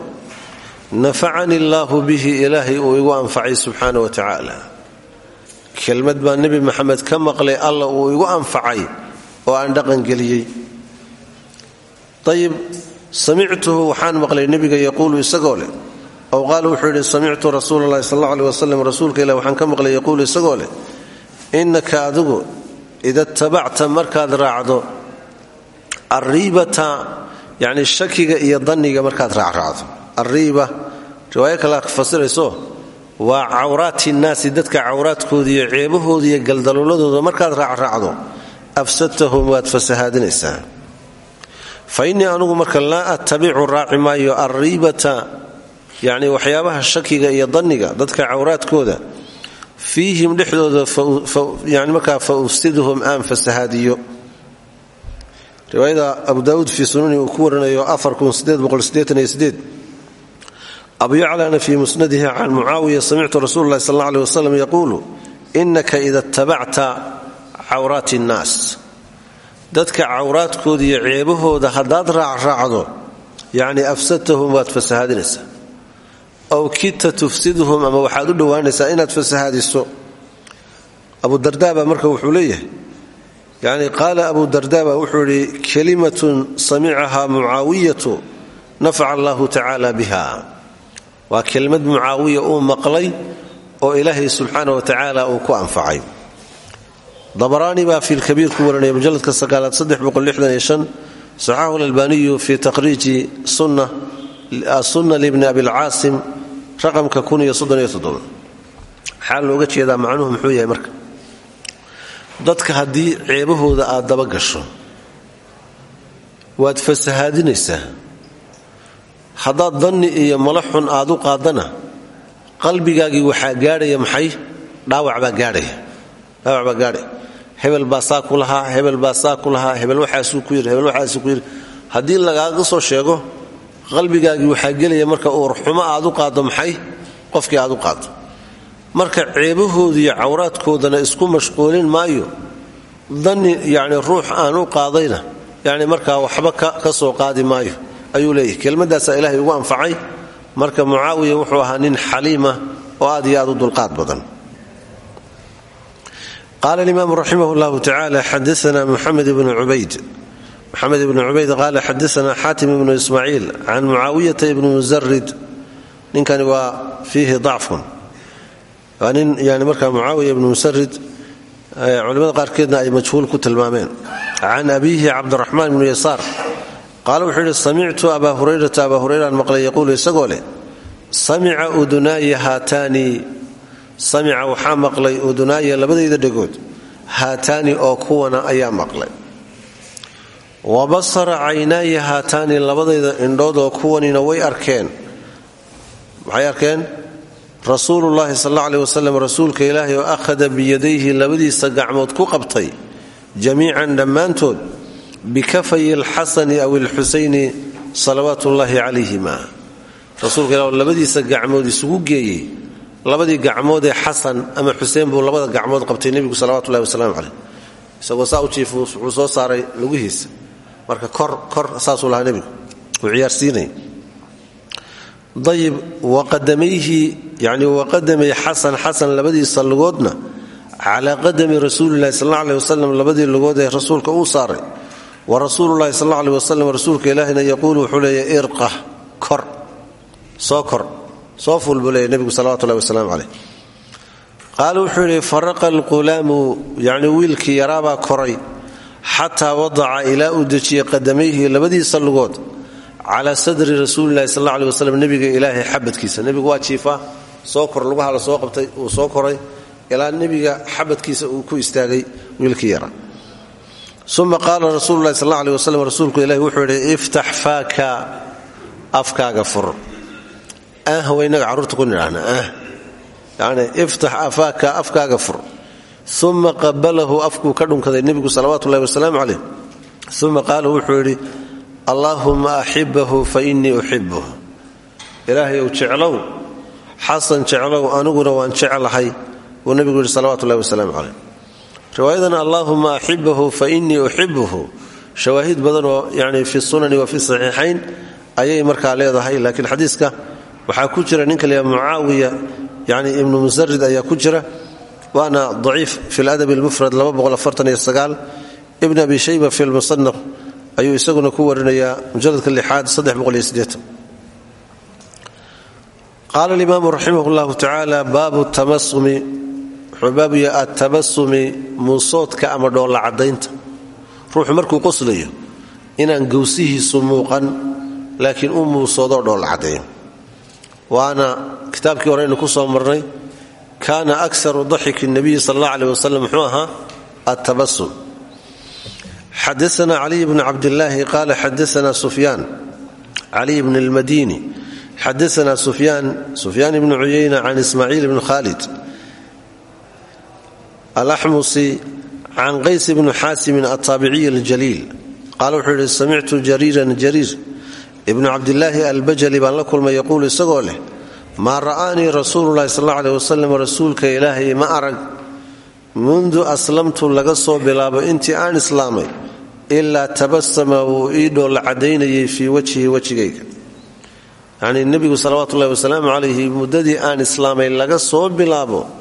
Speaker 1: nafacani allaahu bihi ilaahay uu igu anfacay subxaana wa tacaala kelmad baan nebi maxamed ka maqlay alla uu igu anfacay oo aan dhaqangeliyey ayib samictuhu waxaan maqlay nebiga yaquulu isagoo leh. Ow qaala wuxuu yidhi samictu rasuula allahi sal alla aleh wasalam rasuulka ilah waxaan ka maqlay yaquulu isagoo leh. Innaka adigu ida tabacta markaad raacdo arriibata yacni shakiga iyo danniga markaad raacraacdo. Arriiba riwaayo kale fasirayso waa cawraati nnaasi dadka cawraadkooda iyo ceebahooda iyo galdaloladooda markaad raacraacdo afsadtahum waad fasahaadinaysaa. Fa innii anugu marka laa attabicu raaci maayo arriibata yacni waxyaabaha shakiga iyo danniga dadka cawraadkooda fiihim dhexdooda yani markaa fa ufsidhum aan fasahaadiyo. Riwaayada abu daauud fii sunani uu ku warinayo abu yaclana fii musnadihi can mucaawiya samictu rasuul lahi sal alla aleh wasalam yaquulu innaka ida tabacta cawraati innaas dadka cawraadkooda iyo ceebahooda haddaad raacraacdo yacni afsadtahum waad fasahaadinaysaa. Aw kidta tufsidhum ama waxaad u dhowaanaysaa inaad fasahaadiso. Abu darda baa marka wuxuu leeyahay yani qaala abu darda baa wuxuu idhi kalimatun samicahaa mucaawiyatu nafaca allahu tacaala biha waa kelmad mucaawiya uu maqlay oo ilaahay subxaana wa tacaala uu ku anfacay. Dabaraani baa fi lkabiir ku waranaya mujaladka sagaalaad saxaxu lalbaniyu fi taqhriiji sunna libni abilcaasim raqamka maxaa looga jeedaa macnuhu muxuu yahay marka? Dadka haddii ceebahooda aad daba gasho waad fasahaadinaysaa haddaad danni iyo mala xun aad u qaadana qalbigaagii waxaa gaadhaya maxay? Dhaawac baa gaadhaya. Dhaawac baa gaadhaya. Hebel baa saa ku lahaa hebel baa saa ku lahaa hebel waxaasuu ku ku yidhi. Haddii lagaaga soo sheego qalbigaagii waxaa gelaya marka uur xumo aad u qaaddo maxay? Qofkii aad u qaaddo marka ceebahooda iyo cawraadkoodana isku mashquulin maayo. Danni yacni ruux aan u qaadayna. Yacni markaa waxba ka soo qaadi maayo ayuu leeyahy kelmaddaasaa ilaahay ugu anfacay. Marka mucaawiya wuxuu ahaa nin xaliima oo aad iyo aad u dulqaad badan. Qaala alimaamu raximah llahu tacala xadaana muxamed ibnu cubayd moxamed ibnu cubayd qaala xadaana xaatim ibnu ismaaciil can mucaawiyata ibni musarid ninkani waa fiihi dacfun. Waa nin yani markaa mucaawiya ibnu musarid culimada qaarkeedna ay majhuul ku tilmaameen. Can abiihi cabdiraxmaan ibnu yasaar qaala wuxuu yidhi samictu abaa hurayrata. Abaa hurayraan maqlay yaquulu isagoo leh samica udunaaya haataani. Samica waxaa maqlay udunaaya labadayda dhegood haataani oo kuwana ayaa maqlay. Wa basara caynaaya haataani labadayda indhood oo kuwanina way arkeen. Maxay arkeen? Rasuulullaahi sal alla aleh rasuulka ilaahay oo akhada biyadayhi labadiisa gacmood ku qabtay jamiican dhammaantood bikafay alxasani aw ilxusayni salawaat ullaahi calayhima rasuulka ilah labadiisa gacmood isugu geeyey labadii gacmood ee xasan ama xuseen buu labada gacmood qabtay nebigu salawatullahi wasalaamu caleyh isagoo saa u jiif wuxuu soo saaray lugihiisa marka kor kor saasuu lahaa nebigu uu ciyaarsiinay ayib waqadamayhi yani waqadamay xasan xasan labadiisa lugoodna calaa qadami rasuulilahi sal alla aleh wasalam labadii lugood ee rasuulka uu saaray wa rasuululahi sal alla aleh wasalam rasuulka ilaahina yaquulu wuxuu leeya irqa kor soo kor soo fuul buu leeya nebigu salawatullahi wasalaamu caleyh qaala wuxuu faraqa alqulaamu yacni wiilkii yaraabaa koray xataa wadaca ilaa uu qadamayhi labadiisa lugood calaa sadri rasuulilahi sal alla aleh wasalam nebiga ilaahay xabadkiisa. Nebigu waa jiifaa soo kor lugaha la soo qabtay uu soo koray ilaa nebiga xabadkiisa uu ku istaagay wiilkii yara uma qaala rasuululahi sal alla aleh wasalam rasuulku ilahi wuxuu yidhi iftax faaka afkaaga fur. Ah waynaga carruurta ku nidhaahna ah yacni iftax afaaka afkaaga fur. Uma qabalahu afkuu ka dhunkaday nebigu salawaatuullahi wasalaamu caleyh uma qaala wuxuu yidhi allaahumma axibahu fa innii uxibuh ilaahay ou jeclow xasan jeclow aniguna waan jeclahay buu nebigu yidhi riwaayadan allaahuma axibahu fa innii uxibuhu shawaahid badanoo yani fi sunani wa fi saxiixayn ayay markaa leedahay laakiin xadiiska waxaa ku jira ninka la mucaawiya yani ibnu musarid ayaa ku jira waana daciif fi ladab lmufrad ibn abi shayba fi lmusanaf ayuu isaguna ku warinayaa mujaladka lixaad qaala alimaamu raximah llahu tacaala baabu tamasumi wuxuu baabu yahay atabasumi muusoodka ama dhoolla caddaynta. Ruuxu markuu qoslayo inaan gowsihiisu muuqan laakiin u muusoodoo dhoolla caddeeyo. Waana kitaabkii horeynu ku soo marnay kaana aksaru daxiki nabiyi sal alla aleh wasalam muxuu ahaa attabasum xadaana caliy bn cabdilaahi qaala xadaana sufyaan. Caliy bn lmadini xadaana sufyaan sufyaan ibnu cuyayna can ismaaciil bn alaxmusi can qays bni xaasimin altaabiciy aljaliil qaala wuxuu yidhi samictu jariiran jariir. Ibnu cabdilaahi albajali baan la kulmay yaquulu isagoo leh maa ra'aanii rasuululahi sal alla aleh wasalam rasuulka ilaahay ma arag. Mundu aslamtu laga soo bilaabo intii aan islaamay ilaa tabasama wuu ii dhoolla cadaynayay fii wajhi wejigayga yacnii nebigu salawaatuullahi wasalaamu calayhi muddadii aan islaamay soo bilaabo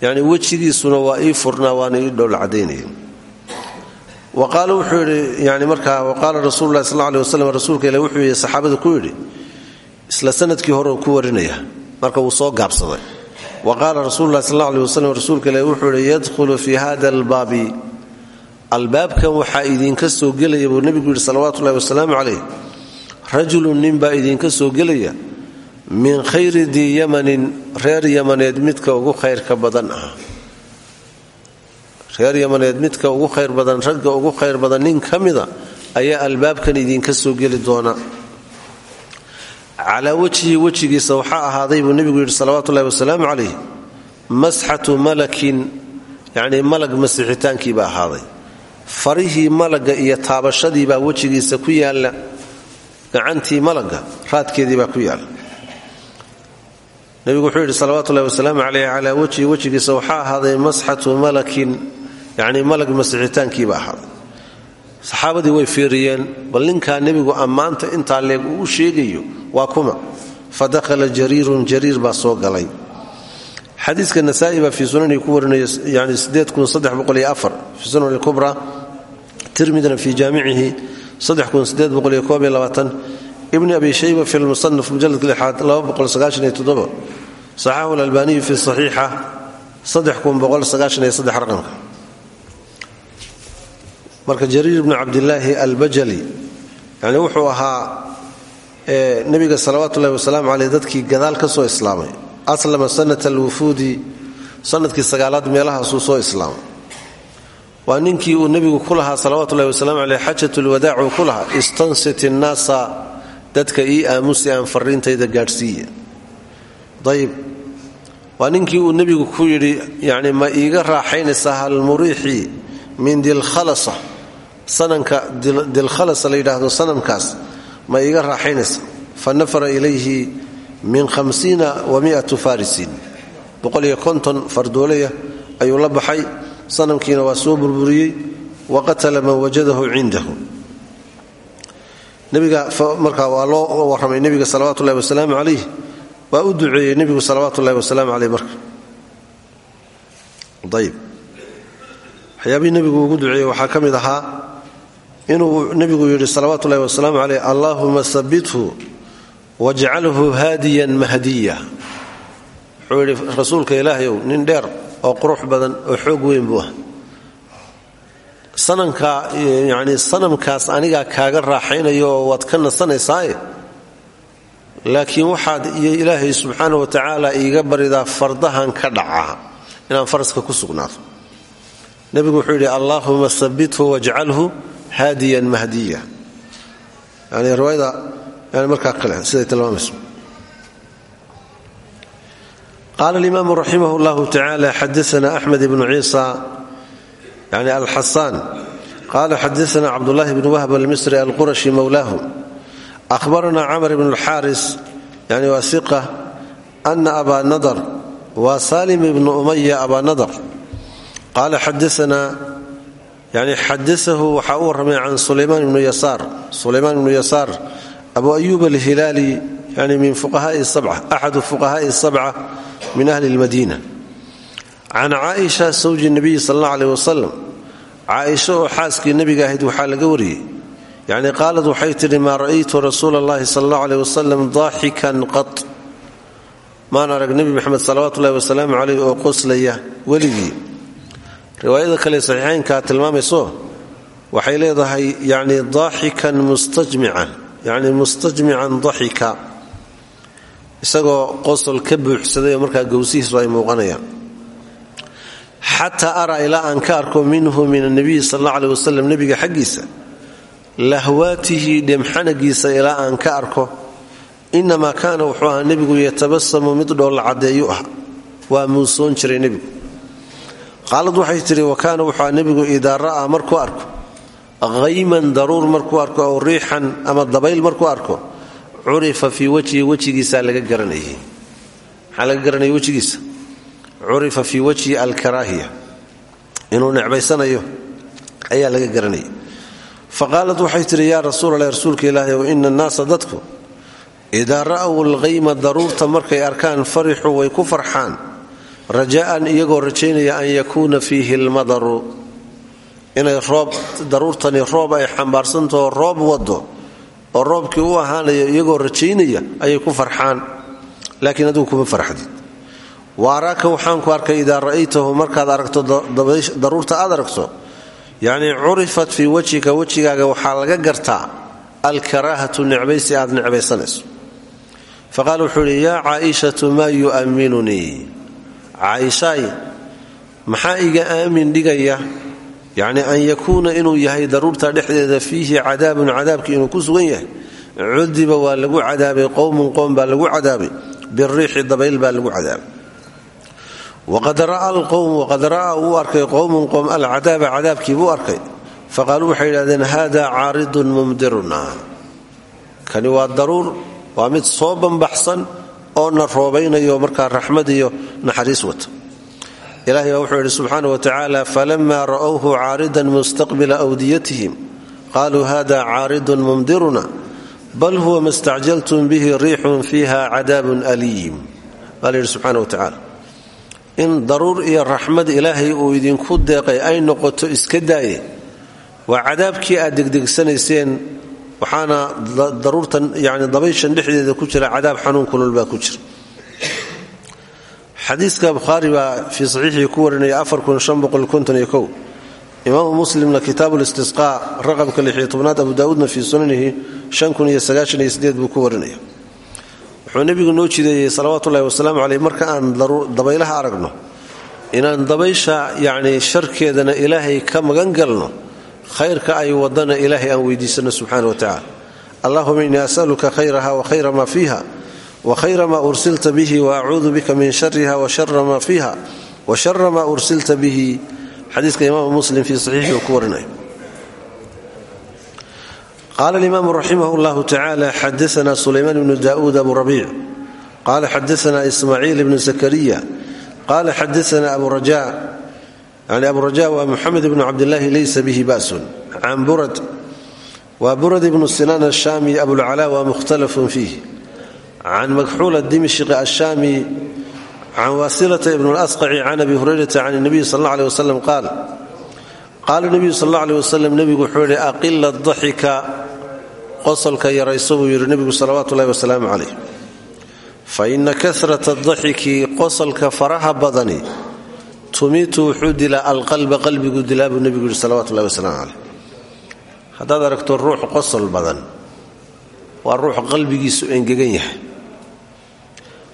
Speaker 1: yacni wejigiisuna waa ii furnaa waana ii dhoolla cadaynayay wa qaala wuxuu yidhi yani markaa wa qaala sal aleh wasalam rasuulka ilahi wuxuu yidhi saxaabada ku yidhi isla sannadkii hore ku warinaya marka wuu soo gaabsaday. Wa qaala rasuululahi sal aleh wasalam rasuulka ilahi wuxuu yadkhulu fii hada albaabi albaabkan waxaa idinka soo gelaya buu nebigu yidhi salawatullahi wasalaamu calayh rajulun ninbaa idinka soo gelaya min khayri dii yamanin reer yamaneed midka ugu khayrka badan. Ah reer yamaneed midka ugu khayr badan ragga ugu khayr badan nin ka mida ayaa albaabkan idinka soo geli doona. Calaa wajhi wejigiisa waxaa ahaaday buu nebigu yidhi salawatullahi wasalaamu calayh masxatu malakin yacnii malag masixitaankiibaa ahaaday. Farihii malagga iyo taabashadiibaa wejigiisa ku yaalla gacantii malagga raadkeediibaa ku yaalla nebigu wuxuu yidhi salawatullahi wasalaamu caleyh calaa wajhi wejigiisa waxaa ahaaday masxatu malakin yacnii malag masixitaankiiba ahaaday saxaabadii way fiiriyeen bal ninkaa nebigu ammaanta intaa leeg uu sheegayo waa kuma. Fa dakhala jariirun jariir soo galay. Xadiiska nasaa'i baa fii sunanihi ku warinaya yani fi sunan kubra tirmidina fii jaamicihi ibni abi shayba fi lmusanaf mujaladka lixaad saxaxu lalbaniyu fi saxiixa raqamka marka jariir bnu cabdilaahi albajali yani wuxuu ahaa nebiga salawaatu ullahi wasalaamu caleyh dadkii gadaal ka soo islaamay. Aslama sanat alwufuudi sannadkii sagaalaad meelahaasuu soo islaamay. Waa ninkii uu nebigu ku lahaa salawatullahi wasalaamu caleyh xajatulwadaac uu ku lahaa istansit innaasa dadka ii aamusi aan fariintayda gaadhsiiya ayib waa ninkii uu nebigu ku yidhi yani ma iiga raaxaynaysaa halmuriixi min dilkhalasa sanamka dilkhalasa la yidhaahdo sanamkaas ma iiga raaxaynaysa. Fa nafara ilayhi min hamsiina wa miatu farisiin. Boqoliyo konton fardooleya ayuu la baxay. Sanamkiina waa soo burburiyey. Wa qatala man wajadahu cindahu nebiga markaa waa loo warramay nebiga salawaatu ullahi wasalaamu calayh waa u duceeyey nebigu salawaatu ullahi wasalaamu caleyh marka. Ayib waxyaabihii nebigu ugu duceeyey waxaa ka ahaa inuu nebigu yidhi salawaatu ullahi wasalaamu caleyh allaahuma sabithu wajcalhu haadiyan mahdiya. Wuxuu rasuulka ilaahayow nin dheer oo qurux badan oo xoog weyn buu ah sanamkaa yacnii sanamkaas anigaa kaaga raaxaynayo waad ka nasanaysaaye laakiin waxaad iyo ilaahay subxaana wa tacaala iiga baridaa fardahan ka dhacaa inaan faraska ku sugnaado. Nebigu wuxuu yidhi allaahuma sabithu wajcalhu haadiyan mahdiya. Yani riwaayada yani markaa kale siday tilmaamayso. Qaala alimaamu raximah llahu tacala xadaana axmed ibnu ciisa yani alxasaan qaala xadaana cabdullahi bn wahb almisri alqurashi mowlaahu ahbarana camr bn اlxaaris yani waa iqa ana aba nadr waa salim ibnu umaya aba nadr qaala xadaana yani xadaahu waxaa u warramay can sulaymaan ibnu yasaar sulaymaan ibnu yasaar abu ayub alhilaali yani min fuqahaai sabca axadu fuqahaai sabca min ahli lmadiina can caaisha sawji nabiyi sal alla aleh wasalam caaisha oo xaaskii nebiga ahayd waxaa laga wariyey. Yacni qaalad waxay tidhi maa ra'aytu rasuula allahi sal allahu aleh wasalam daaxikan qad. Maan arag nebi maxamed salawaatu ullahi wasalaamu caleyh oo qoslaya weligii. Riwaayada kale saxiixaynkaa tilmaamayso waxay leedahay yacni daaxikan mustajmican yacni mustajmican daxika. Isagoo qosol ka buuxsaday oo markaa gowsihiisu ay muuqanayaan xataa araa ilaa aan ka arko minhu min anabiyi sal alla aleh wasalam nebiga xaggiisa lahwaatihi dhemxanagiisa ilaa aan ka arko. Inamaa kaana wuxuu ahaa nebigu yatabasamu mid dhoolla caddeeyu ah. Waa muusoon jiray nebigu. Qaalad waxay tidhi wa kaana wuxuu aha nebigu idaa ra'aa arko. Hayman daruur markuu arko ow riixan ama dabayl markuu arko curifa fii wajhi wejigiisaa laga garanayay. Maxaa laga garanaya wejigiisa curifa fii wajhi alkaraahiya inuu necbaysanayo ayaa laga garanayay faqaalad waxay tidhi yaa rasuulalahi rasuulka ilaahi w ina annaasa dadku idaa ra'w alghayma daruurta markay arkaan farixuu way ku farxaan. Raja'an iyagoo rajaynaya an yakuuna fiihi almadaru. Inay roob daruurtani roob ay xambaarsantaho roob wado oo roobkii u ahaanayo iyagoo rajaynaya ayay ku farxaan. Laakiin adigu kuma farxdid wa araaka waxaan ku arkay idaa ra'aytahu markaad aragto daruurta aad aragto yacnii curifat fii wajhika wejigaaga waxaa laga gartaa alkaraahatu necbaysi aad necbaysanayso. Faqaal wuxuu idhi yaa caaishatu maa yu'amminunii? Caaishaay maxaa iga aamin dhigaya an yakuuna inuu yahay daruurta dhexdeeda fiihi cadaabun cadaabkii inuu ku sugan yahay? Cudiba waa lagu cadaabay qowmun qowm baa lagu cadaabay biriixi dabayl baa lagu cadaabay waqad ra'a alqowm waqad ra'aa wuu arkay qowmun qowm alcadaaba cadaabkii buu arkay. faqaaluu waxay yidhahdeen hada caaridun mumdiruna kani waa daruur waa mid soo bambaxsan oo na roobaynayo markaa raxmad iyo naxariis wata ilahay baa wuxuu yidhi subxaana wa tacaala falama ra'owhu caaridan mustaqbila wdiyatihim qaluu hada caaridun mumdiruna bal huwa ma stacjaltum bihi riixun fiiha cadaabun aliim baa la yidhi subxana wa tacaala in daruur iyo raxmad ilaahay uu idinku deeqay ay noqoto iska daaye. Waa cadaabkii aad degdegsanayseen waxaana daruurtan yani dabayshan dhexdeeda ku jira cadaab xanuun kulul baa ku jira. Xadiiska bukhaari baa fii saxiixii ku warinaya imaamu muslimna kitaabu listisqaa raqamka tobnaad abu daauudna fii sunanihi buu ku warinaya wuxuu nebigu noo jideeyey salawaatuulahi wasalaamu caleyh marka aan dabaylaha aragno inaan dabaysha yani sharkeedana ilaahay ka magan galno khayrka ay wadana ilaahay aan weydiisano subxaana wa tacala allahuma innii asaluka khayraha wa khayra ma fiiha wa khayra ma ursilta bihi wa acuudu bika min shariha wa shara ma fiiha wa shara ma ursilta bihi. Xadiiska imaamu muslim fii saxiixi uu ku qaala alimaamu raximah llahu tacala xadaana sulaymaan bnu daauud abu rabiic qala xadaana ismaaciil ibnu zakariya qala xadaana abu raja yani abu raja waa muxamed ibnu cabdilaahi laysa bihi ba'sun can burad waa burad ibnu sinaan ashaami abulcala waa mukhtalafun fiih can makxuula dimishqi ashaami can wasilata ibn lasqaci can abi hurayrata can nabiyi sal alla aleh wasalam qaal qaala nebiyu sal alla aleh wasalam nebigu wuxuu yidhi aqila daxika qosolka yarayso buu yidhi nebigu salawaatu ullahi wasalaamu calayh. Fa ina kasrata daxiki qosolka faraha badani tumiitu wuxuu dilaa alqalba qalbigu dilaa buu nebigu yidhi salawatu ullahi wasalaamu caleyh haddaad qosol badan waa ruux qalbigiisu engegan yahay.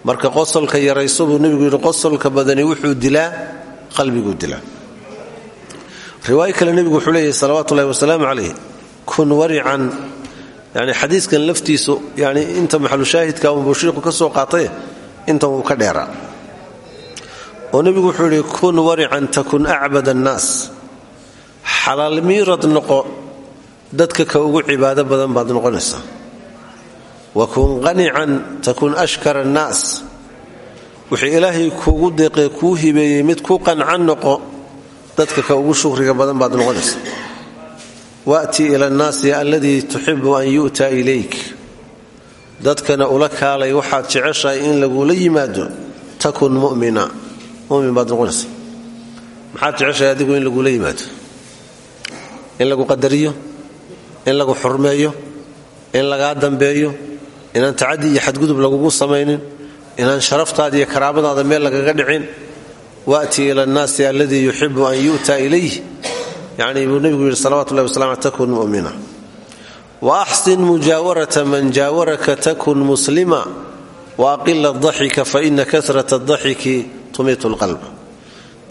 Speaker 1: Marka qosolka yarayso buu nebigu qosolka badani wuxuu dilaa qalbiguu dilaa. Riwaayo kale nebigu wuxuu leeyahy calayh kun warican yani xadiiskan laftiisu yani inta maxalushaahidka unbuu shiiku ka soo qaatay intan wuu ka dheeraa. Oo nebigu wuxuu yidhi kun warican takun acbad annaas. Xalaal miirad noqo dadka ka ugu cibaado badan baad noqonaysaa wakun qanican takun ashkar annaas. Wixii ilaahay kuugu deeqee kuu hibeeyey mid ku qancan noqo dadka ka ugu shukriga badan baad noqonaysa waatii ila annaasi alladii tuxibu an yu'ta ilayk. Dadkana ula kaalay waxaad jeceshahay in lagula yimaado takun mumina. Mumin baad noqonaysa. Maxaad jeceshahay adigu in lagula yimaado? In lagu qadariyo? In lagu xurmeeyo? In lagaa dambeeyo? Inaan tacadi iyo xadgudub lagugu samaynin? Inaan sharaftaada iyo karaamadaada meel lagaga dhicin? Waatii ila annaasi alladii yuxibu an yu'ta ilayh yani buu nebigu yidhi salawatu llahi waslam takun mumina. Wa axsin mujaawarata man jaawaraka takun muslima. Wa aqila daxika faina lqalba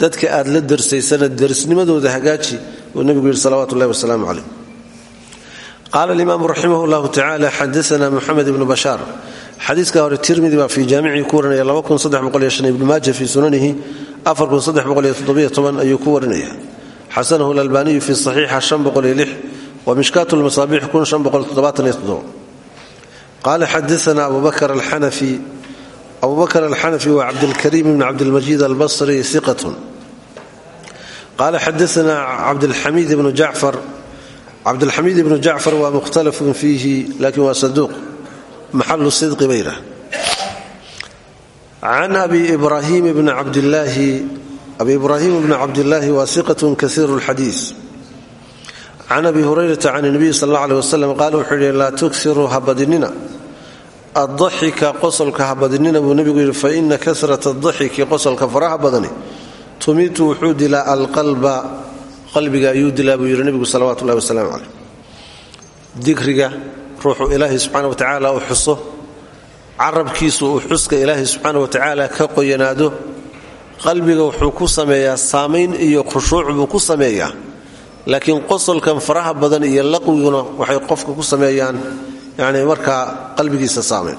Speaker 1: dadka aad la darsaysana darisnimadooda hagaaji uu nebigu yidhi salawatu ullahi wasalaamu caleyh qaala alimaamu raximah llahu tacala xadaana muxamed ibnu bashaar. Xadiiska hore tirmidi baa fii jaamicii ku warinaya ibnu maaja fii sunanihi ayuu ku warinaya xasanahu lalbaniyu fi saxiixa wa mishkaat lmasaabiix qaala xadaana abubakr alxanafi abubakr alxanafi waa cabdilkariim ibn cabdilmajiid albasri iqatun qaala xadaana cabdilxamiid ibnu jacfar cabdilxamiid ibnu jacfar waa mukhtalafun fiihi laakiin waa saduuq maxalu sidqi bayra can abi ibrahim bni cabdilaahi abi ibraahim bni cabdillaahi waa siqatun kaiiru lxadiis can abi hurayrata can nabiyi sal alla aleh wasalam qaala wuxuu yidhi laa tugsiruu habadinina. Addaxika qosolka habadinina buu nebigu yidhi fa ina kasrata adaxiki qosolka faraha badani. Tumiitu wuxuu dilaa alqalba qalbiga ayuu dilaa buu yidhi nebigu salawatu ullahi wasalaamu caleyh dikriga ruuxu ilaahay subxaana wa tacaala u xuso carabkiisu uu xuska wa qalbiga wuxuu ku sameeyaa saamayn iyo khushuuc buu ku sameeyaa. Laakiin qosolkan faraha badan iyo laqwiguna waxay qofka ku sameeyaan yani markaa qalbigiisa saamayn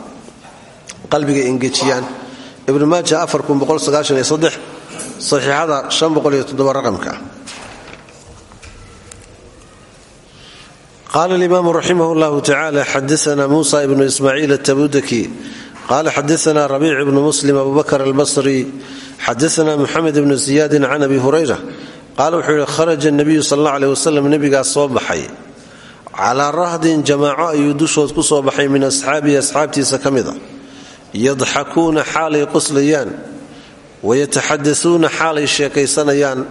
Speaker 1: qalbiga engejiyaan. Ibnu maaja saxiixada raqamka. Qaala alimaamu raximah llahu tacala xadaana muusa ibnu ismaaciil atabudaki qaala xadaana rabiic ibnu muslim abubakr albasri xadaana muxamed ibnu ziyaadin can abi hurayra qaala wuxuu yihi kharaja nabiyu sal alla aleh wasalam nebigaas soo baxay calaa rahdin jamaaco ayuu dushood ku soo baxay min asxaabihi asxaabtiisa ka mida yadxakuuna xaalay qoslayaan wayataxadauuna xaalay sheekaysanayaan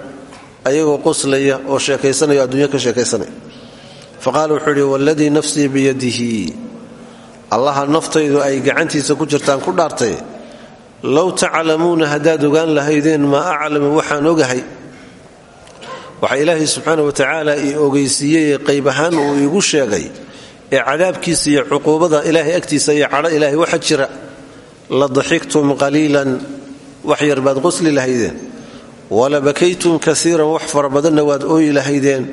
Speaker 1: ayagoo qoslaya oo sheekaysanaya adduunyo ka sheekaysanaya faqaala wuxuu yidhi waladii nafsii biyadihi allaha naftaydu ay gacantiisa ku jirtaan ku dhaartay. Low taclamuuna haddaad ogaan lahaydeen maa aclamu waxaan ogahay. Waxa ilaahay subxaana wa tacaala ii ogeysiiyey qayb ahaan uu iigu sheegay ee cadaabkiisa iyo cuquubada ilaahay agtiisa iyo cadho ilaahay waxa jira. La daxiktum qaliilan wax yar baad qosli lahaydeen. Wala bakaytum kaiiran wax fara badanna waad ooyi lahaydeen.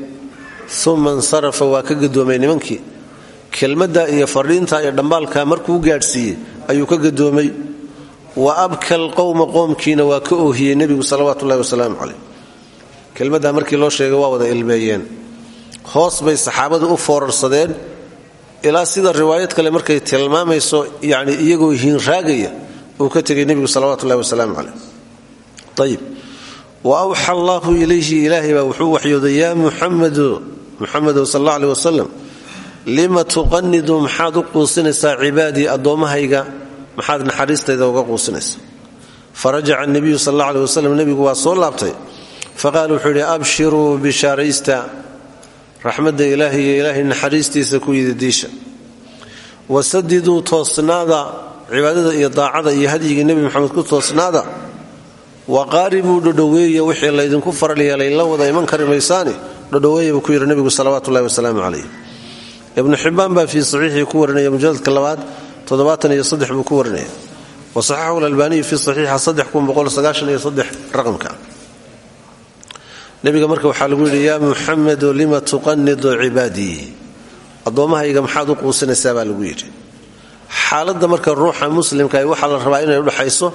Speaker 1: Uma insarafa waa ka gadoomay nimankii kelmadda iyo fadhiinta iyo dhambaalka markuu gaadhsiiyey ayuu ka gadoomay. Wa abka alqowma qoomkiina waa ka oohiyey nebigu salawaatu ullahi wasalaamu caleyh markii loo sheegay waa wada ilmeeyeen. Hoos bay saxaabadu u foorarsadeen ilaa sida riwaayad kale markay tilmaamayso yani iyagoo hiinraagaya uu ka tegay nebigu salawatu ullahi wasalaamu caleyh wa awxa allaahu ilayhi ilaahay baa wuxuu waxyooday yaa muxamadu muxamedow sal alla aleh lima tuqanidu maxaad u quusinaysaa cibaadii addoommahayga? Maxaad naxariistayda uga quusinaysaa. Farajaca nebiyu sal alla aleh wasalam waa soo laabtay. Faqaal wuxuu yidhi abshiruu bishaaraysta. Raxmadda ilaahay iyo naxariistiisa ku yididiisha wasadiduu toosnaada cibaadada iyo daacada iyo hadyigii nebi moxamed ku toosnaada? Waqaaribuu dhodhoweeya wixii laydinku faral yeelay la wada iman kari maysaani? Ku yidhi nebigu salawatullahi wasalaamu calayh ibnu xibbaan baa fii saxiixii ku warinaya mujaladka labaad buu ku warinaya. Wa saxaxahu lalbaaniyu fii saxiixa nebiga marka waxaa lagu yidhi yaa muxamedu lima tuqanidu cibaadii addoommahayga maxaad u quusinaysaa baa lagu yidhi. Xaaladda marka ruuxa muslimka waxaa la rabaa inay udhexayso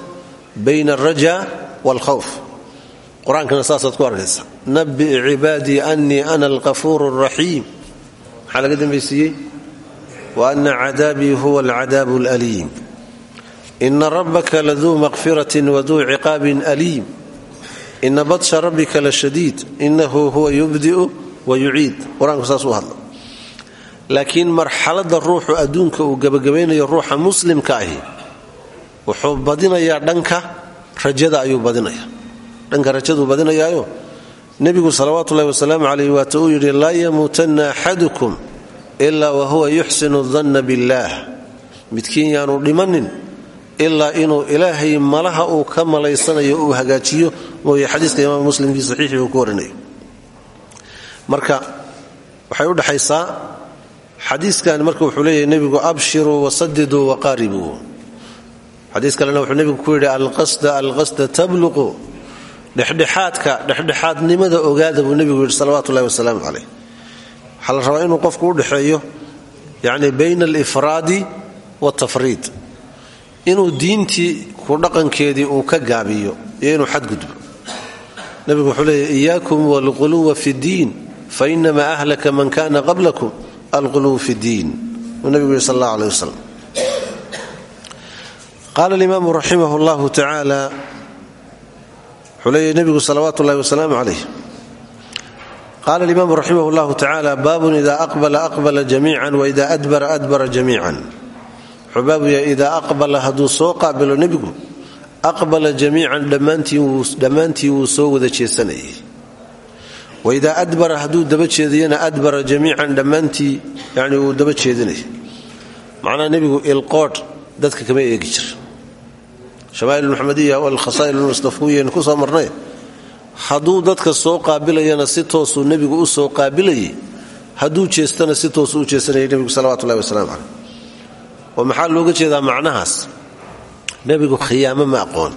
Speaker 1: bayna alraja waalkhawf qur'aankana saasaad ku arkaysa nabi cibaadii anii ana alqafuur alraxiim maxaa laga dambaysiiyey wa ana cadaabii huwa alcadaabu alaliim ina rabbaka laduu maqfiratin waduu ciqaabin aliim. Ina badsha rabbika la shadiid. Inahu huwa yubdiu wa yuciid. Qur'aanku saas u hadla laakiin marxaladda ruuxu adduunka uu gebagabaynayo ruuxa muslimka ahi wuxuu badinayaa dhanka rajada ayuu badinaya dhanka rajaduu nebigu salawaatuullahi wasalaamu calayh waata uu yidhi laa yamuutanna axadukum ilaa wa huwa yuxsinu danna billaah midkiin yaanu dhimanin ilaa inuu ilaahay malaha uu ka malaysanayo uu hagaajiyo mooye xadiiska imaam muslim fii saxiixii uu ku marka waxay u dhexaysaa xadiiskan marka wuxuu leeyahay nebigu abshiruu wasadiduu waqaaribuu xadiis kalena wuxuu nebigu ku yidhi alqasda alqasda tabluqu dhexdhexaadka dhexdhexaadnimada ogaada buu nebigu yidhi salawatu ullahi wasalaamu caleyh waxaa la rabaa inuu qofku u dhexeeyo yacni bayna alifraadi waltafriid inuu diintii ku dhaqankeedii uu ka gaabiyo iyo inuu xadgudbo nebigu wuxuu leeyahy iyaakum walquluwa fi ddiin fa inamaa ahlaka man kana qablakum alquluw fi ddiin uu nebigu yihi sal allah aleh wasalam qaala alimaamu raximah wuxuu leeyahy nebigu salawaatu ullahi wasalaamu calayh. Qaala alimaamu raximah llahu tacaala baabun ida aqbala aqbala jamiican waida adbara adbara jamiican. Wuxuu baabu yahay idaa aqbala hadduu soo qaabilo nebigu aqbala jamiican dhammaantii wuu soo wada jeesanayay. Waidaa adbara hadduu daba jeediyana adbara jamiican dhammaantii yani wuu daba jeedinaya dadka kama eegi jir shamaa'il muxamadiya walkhasaa'il lmustafuuyaynu ku soo marnay. Hadduu dadka soo qaabilayana si toosuu nebigu u soo qaabilayay hadduu jeestana si toosuu u jeesanayay nebigu salawatullahi wasalaamu caleyh oo maxaa looga jeedaa macnahaas? Nebigu khiyaamo ma aqoon.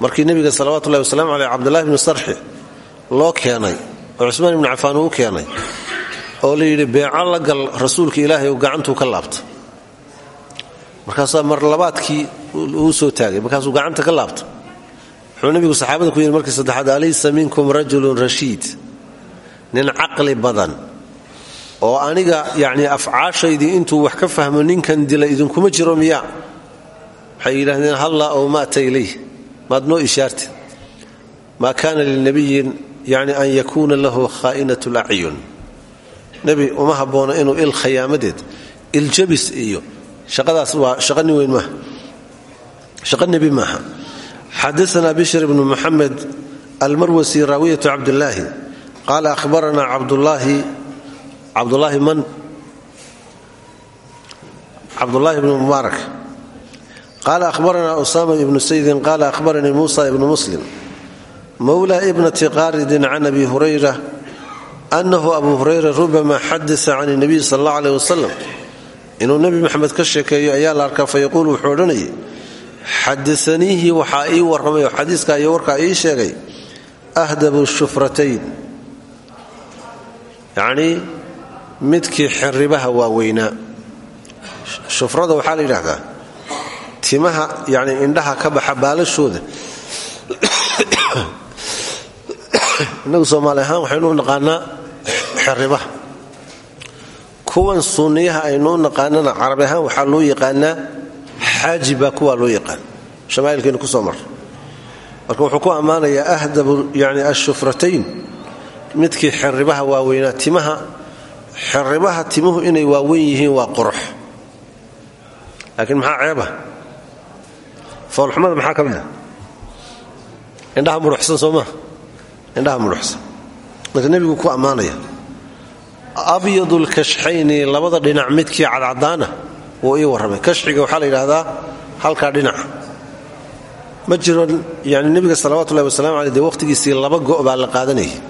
Speaker 1: Markii nebiga salawatullahi wasalamu caleyh cabdullahi bnu sarxi loo keenay oo cusmaan ibnu cafaan uu keenay oo la yidhi beeco rasuulka ilaahay uu gacantuu ka laabta markaasaa mar labaadkii uu soo taagay. Markaasuu gacanta ka laabta wuxuu nebigu saxaabada ku yidhi markii saddexaad alaysa minkum rajulun rashiid nin caqli badan oo aniga yacni afcaashaydii intuu wax ka fahmo ninkan dila idinkuma jiro miya waxay yidhaahdeen halla ow maata ilayh maad noo ishaarte maa kaana linabiyin an yakuuna lahu khaa'inat lacyun nebi uma habboona inuu il khayaamadeed iljabis iyo shaqadaas waa shaqa weyn maaha shaqa nebi maaha. Xadaana bishr bnu muxamed almarwasi raawiyatu cabdillaahi qaala ahbaranaa cabdulaahi cabdulaahi man? Cabdulaahi bnu mubaarak qaala ahbaranaa usama ibnu saydin qaala ahbaranii muusa ibnu muslim. Mowla ibnati qaaridin can abi hurayra anahu abu hurayra rubama xadasa can nabiy sal allah aleh wasalam inuu nebi maxamed ka sheekeeyo ayaa la arkaa fa yaquulu wuxuu odhanayay xadaaniihi waxaa ii warramay oo xadiiskaa iyo warkaa ii sheegay ahdabu shufratayn. Yacnii midkii xiribaha waaweynaa shufrada waxaa la yidhaahdaa timaha yani indhaha ka baxa baalashooda. Innagu soomaali ahaan waxaynu u kuwan sunniyaha aynu u naqaanana carabi ahaan waxaa loo yaqaanaa xaajiba kuwaa loo yaqaan. Shamaailkeenu ku soo mar marka wuxuu ku ammaanayaa ahdabu yani ashufratayn midkii xiribaha waaweynaa timaha. Xiribaha timuhu inay waaweyn yihiin waa qurux. Laakiin maxaa ceeba? Foolxumada maxaa ka mid a indhaha muruxsan soo maa indhaha muruxsan marka nebigu ku ammaanaya abyadulkashxayni labada dhinac midkii cadcadaana wuu ii warramay. Kashxiga waxaa la yidhaahdaa halkaa dhinaca ma jiro yani nebiga salawatullahi wasalamu aley dee waqhtigiisii laba go' baa la qaadanayay.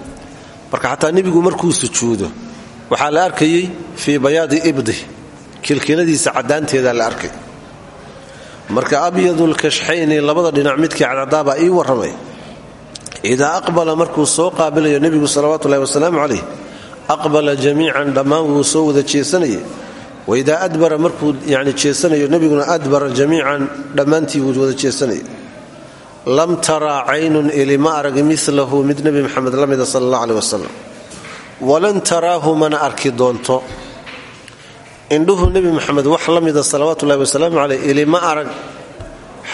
Speaker 1: Marka xataa nebigu markuu sujuudo waxaa la arkayey fii bayaadi ibdi kilkiladiisa caddaanteedaa la arkay. Marka abyadulkashxayni labada dhinac midkii cadcadaabaa ii warramay. Idaa aqbala markuu soo qaabilayo nebigu salawaatullahi wasalaamu calayh aqbala jamiican dhammaan wuu soo wada jeesanayay waidaa adbara markuu yani jeesanayo nebiguna adbara jamiican dhammaantii wuu wada jeesanaya lam taraa caynun ili ma arag mid nebi maxamed la mida aleh wasalam walan taraahu mana arki doonto. Indhuhu nebi maxamed wax la mida salawaatullahi wasalaamu caleyh arag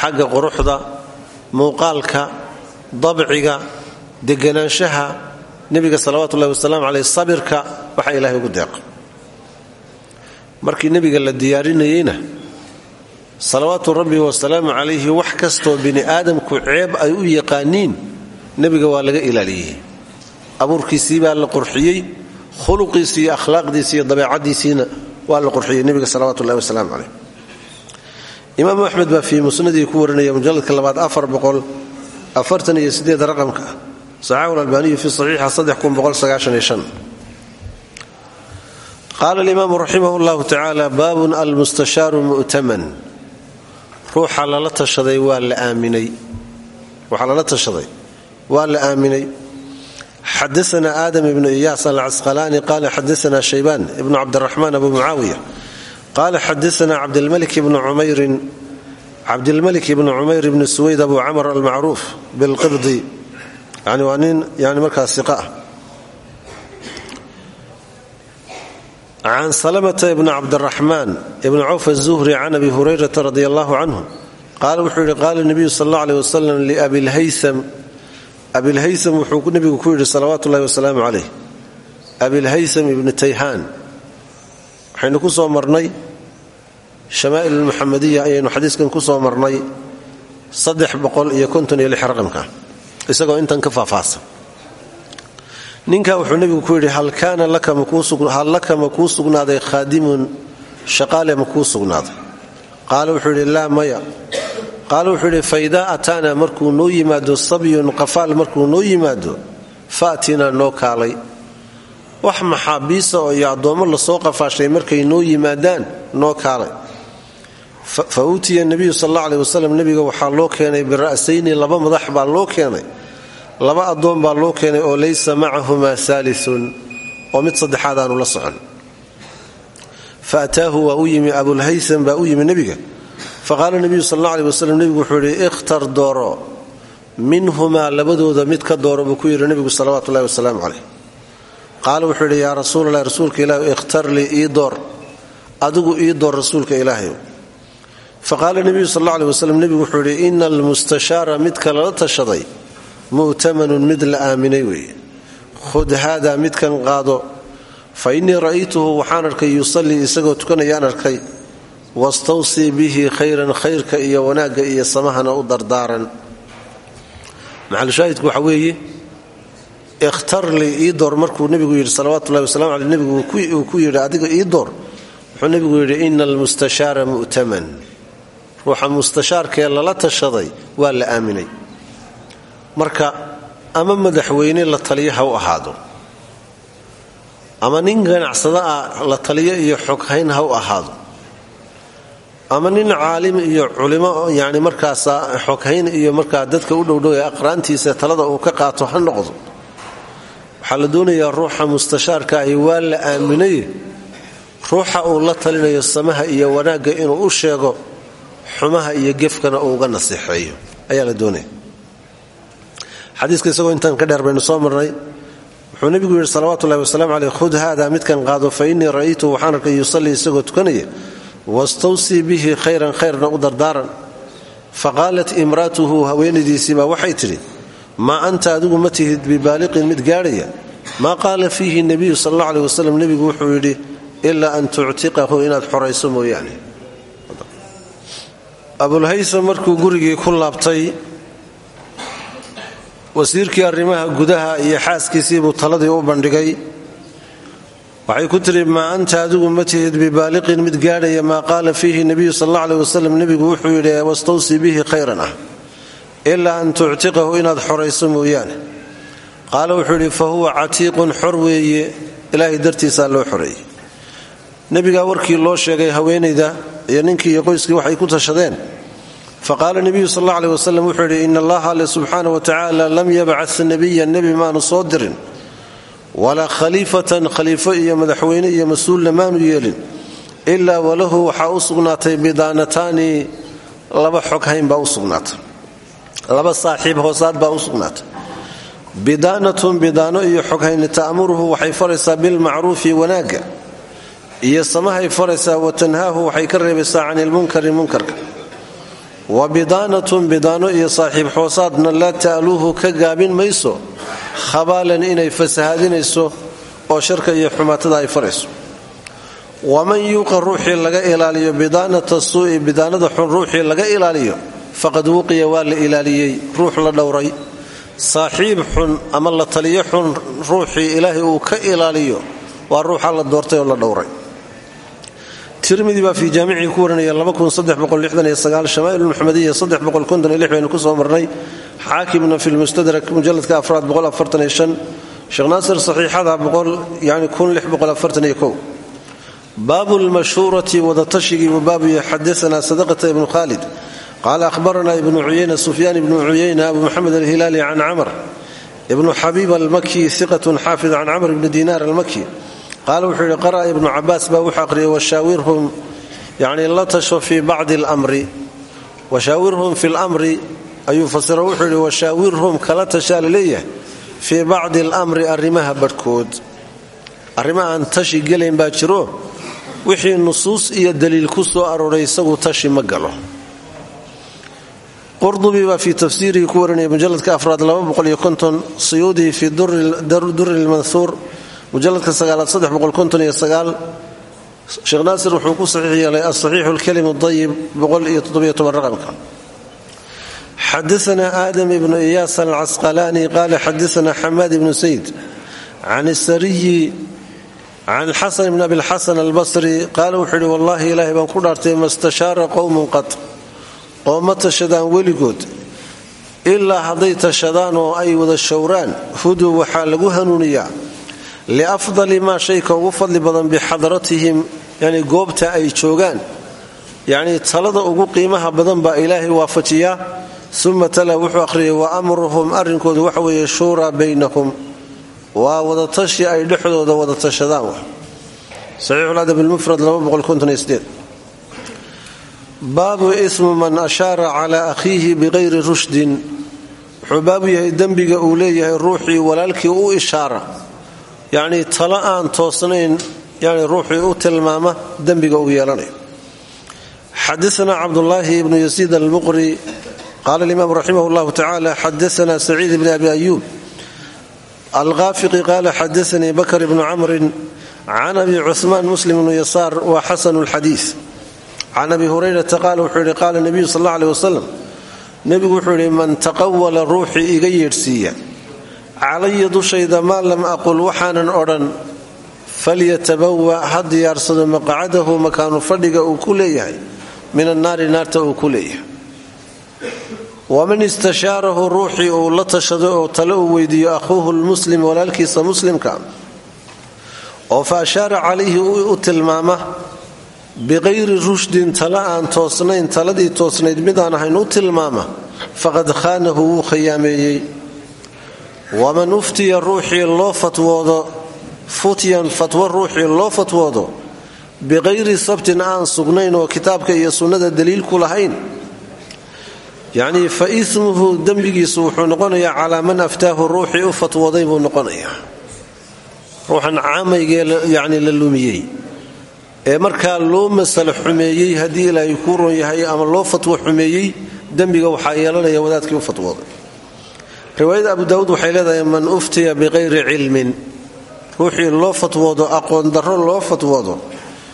Speaker 1: xagga quruxda muuqaalka dabciga deganaanshaha nebiga salawaatullahi wasalaamu caleyh sabirka waxa ilaahay ugu deeqa markii nebiga la diyaarinayeyna salawaatu rabbi wasalaamu calayhi wax kastoo bini aadamku ceeb ay u yaqaaniin nebiga waa laga ilaaliyey. Abuurkiisii baa la qurxiyey khuluqiisii iyo akhlaaqdiisii iyo dabeecadiisiina waa la qurxiyey nebiga salawatullahi wasalaamu caleyh imaamu axmed baa fii musnadii ku warinaya mujalladka labaad afar afartan iyo sideed raqamka ah saxaahu lalbaaniyu fi saxiixa saddex qaala alimaamu raximah llahu tacaala baabun almustashaaru mu'taman ruuxa lala tashaday waa la aaminay waxaa lala tashaday waa la aaminay xadaana aadam ibnu iyaas alcasqalaani qaala xadaana shaybaan ibnu cabdiraxmaan abu mucaawiya qaala xadaana cabdilmalik ibnu cumeyrin cabdilmalik ibnu cumayr ibni suwayd abu camr almacruuf bilqibdi yani waa nin yani markaas siqa ah can salamata ibni cabdiraxmaan ibni cawf azuhri can abi hurayrata radi allahu canhu qaala wuxuu yidhi qaala nebiyu sal alla aleh wasalam liabilhaysam abilhaysam wuxuu nebigu ku yidhi salawaatu ullahi wasalaamu calayh abilhaysam ibni tayhaan waxaynu ku soo marnay shamaa'il almuxamadiya ayaynu xadiiskan ku soo marnay raqamka isagoo intan ka ninkaa wuxuu nebigu ku yidhi hal laka ma kuu sugnaaday khaadimun shaqaale ma kuu sugnaaday? Qaala wuxuu yidhi laa maya. Qaala wuxuu yidhi faidaa ataana markuu noo yimaado sabyun qafaal markuu noo yimaado faatinaa noo kaalay. Wax maxaabiisa oo iyo addoommo la soo qafaashay markay noo yimaadaan noo kaalay. Fa uutiya nebiyu sal alla aleh wasalam waxaa loo keenay bira'sayni laba madax baa loo keenay laba addoon baa loo keenay oo laysa macahumaa saalisun oo mid saddexaad la socon. Fa ataahu waa u yimi abulhaysam baa u yimi nebiga. Faqaala nebiyu sal alla aleh yidhi ikhtar dooro minhumaa labadooda mid ka dooro buu ku yidhi nebigu salawaatu ullahi wasalaamu caleyh qaala wuxuu yidhi rasuulka ilaahi ikhtar lii ii adigu ii rasuulka ilaahay. Faqaala nebiyu sal alla aleh wasalam nebigu wuxuu yidhi ina almustashaara midka lala tashaday mu'tamanun mid la aaminay weeye. Khud haada midkan qaado fa innii ra'aytuhu waxaan arkay yusallii isagoo tukanayaan arkay wastawsii bihi khayran khayrka iyo wanaagga iyo samahana u dardaaran. Maxalushaahidku waxa weeye ikhtar lii ii door markuu nebigu yidhi salawatullahi wasalamu caley nebigu uu ku yidhi adiga ii door. Wuxuu nebigu yidhi ina almustashaara mu'taman. Ruuxa mustashaarkee lala tashaday waa la marka ama madaxweyne la taliyo ha ahaado ama nin ganacsada ah la taliyo iyo xoghayn ha ahaado ama nin caalim iyo culimo yani markaas xoghayn iyo markaa dadka u dhowdhow ee aqraantiisa talada uu ka qaato ha noqdo. Waxaa la doonayaa ruuxa mustashaarka ahi waa la aaminay ruuxa uu la talinayo samaha iyo wanaagga inuu u sheego xumaha iyo gefkana uu uga naseexeeyo ayaa la doonaya xadiiska isagoo intaan ka dheer baynu soo marnay wuxuu nebigu yidhi salawatullahi wasalaamu caleyh khud haada midkan qaado fa innii ra'aytu waxaan arkay yusallii isagoo tukanaya wastawsii bihi khayran khayrna u dardaaran. Fa qaalat imraatuhu haweenaydiisiibaa waxay tidhi maa anta adigu ma tihid bibaaliqin mid gaadhaya? Maa qaala fiihi nebiyu sal alla aleh wasalam nebigu wuxuu yidhi ilaa an tuctiqahu inaad xorayso mooyaane. Abulhaysam markuu gurigii ku laabtay wasiirkii arrimaha gudaha iyo xaaskiisiibuu taladii u bandhigay. Waxay ku tiri maa anta adigu ma bibaaliqin mid gaadhaya maa qaala fiihi nebiyu sal alla aleh wasalam nebigu wuxuu yidhi wastawsii bihi khayran ah ilaa an tuctiqahu inaad xorayso mooyaane. Qaala wuxuu yidhi fa huwa catiiqun xor weeye ilaahay dartiisaa loo xoreeyey nebigaa warkii loo sheegay haweenayda iyo ninkii iyo qoyskii waxay ku tashadeen faqaala nebiyu sal alla aleh wasalam wuxuu yidhi in allaha alle subxaana wa tacaala lam yabcas nebiyan nebi maanu soo dirin. Walaa khaliifatan khaliifo iyo madaxweyne iyo mas'uulna maanu yeelin. Ilaa walahu waxaa u sugnaatay bidaanataani laba xoghayn baa u sugnaatay. Laba saaxiib hoosaad baa u sugnaatay. Bidaanatun bidaano iyo munkarka wa bidaanatun bidaano iyo saaxiib xoosaadna laa ta'luuhu ka gaabin mayso. Khabaalan inay fasahaadinayso oo sharka iyo xumaatada ay farayso. Waman yuuqa ruuxii laga ilaaliyo bidaanata suu'i bidaanada xun ruuxii laga ilaaliyo faqad wuqiya waa la ilaaliyey ruux la dhowray. Saaxiib xun ama la taliyo xun ruuxii ilaahay uu ka ilaaliyo waa ruuxa la doortay oo la dhowray tirmidi baa fii jaamicii ku warinaya shamaail muxamadiya baynu ku soo marnay. Xaakimna fi lmustadrak mujaladka afraad sheekh naasir saxiixada baabu lmashhuurati wadatashigii buu baabu yahay xadaana sadaqata ibnu khaalid qaala ahbaranaa ibnu cuyayna sufyaan ibnu cuyayna abu moxamed alhilaali can camr ibnu xabiib almaki iqatun xaafid can camr ibni diinaar almaki qaala wuxuu yidhi qara'a ibnu cabaas baa wuxuu aqhriyay washaawirhum yacni la tasho fii bacdi almri washaawirhum fi lmri ayuu fasiro wuxuu yidhi washaawirhum kala tashaa la leeyahay fii bacdi alamri arrimaha barhkood arrimaha aan tashi gelayn baa jiro wixii nusuus iyo daliil ku soo arooray isagu tashi ma galo. Qurdubi baa fii tafsiirihi ku warinaya mujaladka afraad mujaladka sagaalaad sheekh naasir wuxuu ku saxiix yeelay asaxiixu lkalim dayib raqamka. Xadaana aadam ibnu iyaas alcasqalaani qaala xadaana xamaad ibnu sayd can sariyi can xasan bn abi lxasan albasri qaala wuxuu yidhi wallaahi ilaahay baan ku dhaartay mastashaara qowmun qad qooma tashadaan weligood ilaa hadday tashadaan oo ay wada showraan huduu waxaa lagu hanuuniyaa liafdali maa shayka ugu fadli badan bixadratihim yani goobta ay joogaan yacnii talada ugu qiimaha badan baa ilaahay waafajiyaa uma tala wuxuu akhriyay wa amruhum arrinkoodu waxa weeye shuuraa baynahum waa wadatashi ay dhexdooda wada tashadaan saxiixuladab lmufrad baabu ismu man ashaara calaa akhiihi biqayri rushdin wuxuu baabu yahay dembiga uu leeyahay ruuxii walaalkii u ishaara yacnii talo aan toosnayn yani ruuxii u tilmaama dembiga uu yeelanayo xadaana cabdulaahi ibnu yasiid almuqri qaala alimaam raximah llahu tacala xadaana saciid bni abi ayuub alqaafiqi qaala xadaanii bakr bnu camrin can abi cuhmaan muslim bnu yasaar wa xasanu lxadiis. Can abi hurayrata qaala wuxuu yidhi qaala nebiyu sal alla aleh wasalam nebigu wuxuu yidhi man taqawala ruuxii iga calaya dushayda maa lam aqul waxaanan odhan falyatabawa ha diyaarsado maqcadahu makaanu fadhiga uu ku leeyahay min annaari naarta uu ku leeyahay. Waman istashaarahu ruuxii uu la tashado oo tale uu weydiiyo akhuuhu lmuslim walaalkiisa muslimka oo fa ashaara calayhi u tilmaama biqayri rushdin tala aan toosnayn taladii toosnayd midaan ahayn u tilmaama faqad khaanahu wuu khiyaameeyey waman uftiya ruuxii loo fatwoodo futyan fatwo ruuxii loo fatwoodo biqayri sabtin aan sugnayn oo kitaabka iyo sunnada daliilku lahayn. yacnii fa ismuhu dembigiisu wuxuu noqonayaa calaa man aftaahu ruuxii u fatwooday buu noqonayaa. ruuxan lumiyey. ee markaa loo masalo xumeeyey haddii ilaahay kuu ron yahay ama loo fatwo xumeeyey dembiga waxaa yeelanaya wadaadkii u fatwooday riwaayada abu daawuud waxay leedahay man uftiya biqayri cilmin ruuxii loo fatwoodo aqoon darro loo fatwoodo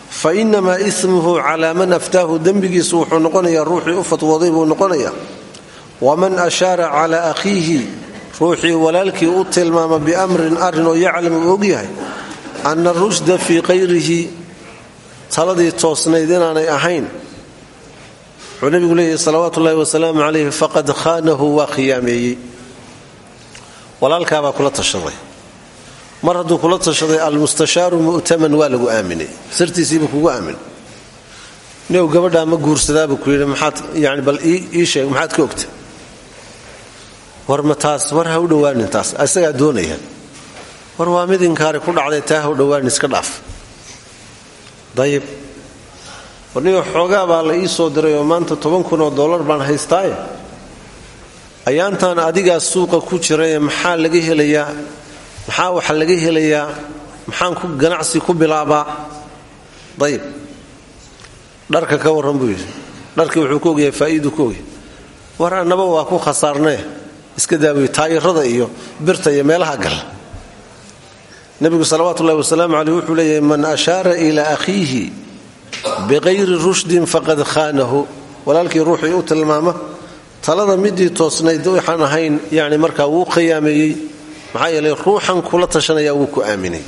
Speaker 1: fa inamaa ismuhu calaa man aftaahu dembigiisu wuxuu noqonayaa ruuxii u fatwooday buu noqonayaa waman ashaara calaa akhiihi ruuxii walaalkii u tilmaama biamrin arrin oo yaclam uu ogyahay ana rushda fii qayrihi taladii toosnayd inaanay ahayn. Wuxuu nebigu leeyahy salawaatu ullahi wasalaamu calayhi faqad khaanahu waa khiyaameeyey walaalkaabaa kula tashaday. Mar hadduu kula tashaday almustashaaru mu'taman waa lagu aaminay. Sirtiisiibuu kugu aamin. New gabadhaa ma guursadaabuu ku yidhi maxaad yani bal ii sheeg maxaad ka ogta war ma taas war ha u dhowaanin taas isagaa doonaya. War waa mid inkaari ku dhacday taa ha u dhowaanin iska dhaaf. Dayib. Warnigo xoogaa baa la ii soo diray maanta toban kun oo dollar baan haystaaye ayaantan adigaa suuqa ku jiraye maxaa laga helayaa? Maxaa waxa laga helayaa? Maxaan ku ganacsi ku bilaabaa dayib. Dharka ka warran buu yidhi. Dharkii wuxuu ku ogyahay faa'iidu ku waa ku khasaarnee. Iska daawiye taayirada iyo birta iyo meelaha gal. Nebigu salawaatu ullahi wasalaamu wuxuu leeyahay man ashaara ilaa akhiihi biqayri rushdin faqad khaanahu. Walaalkii ruuxii u tilmaama talada midii toosnayd waxaan ahayn yani markaa wuu khiyaameeyey maxaa yeelay ruuxan kula tashanaya wuu ku aaminay.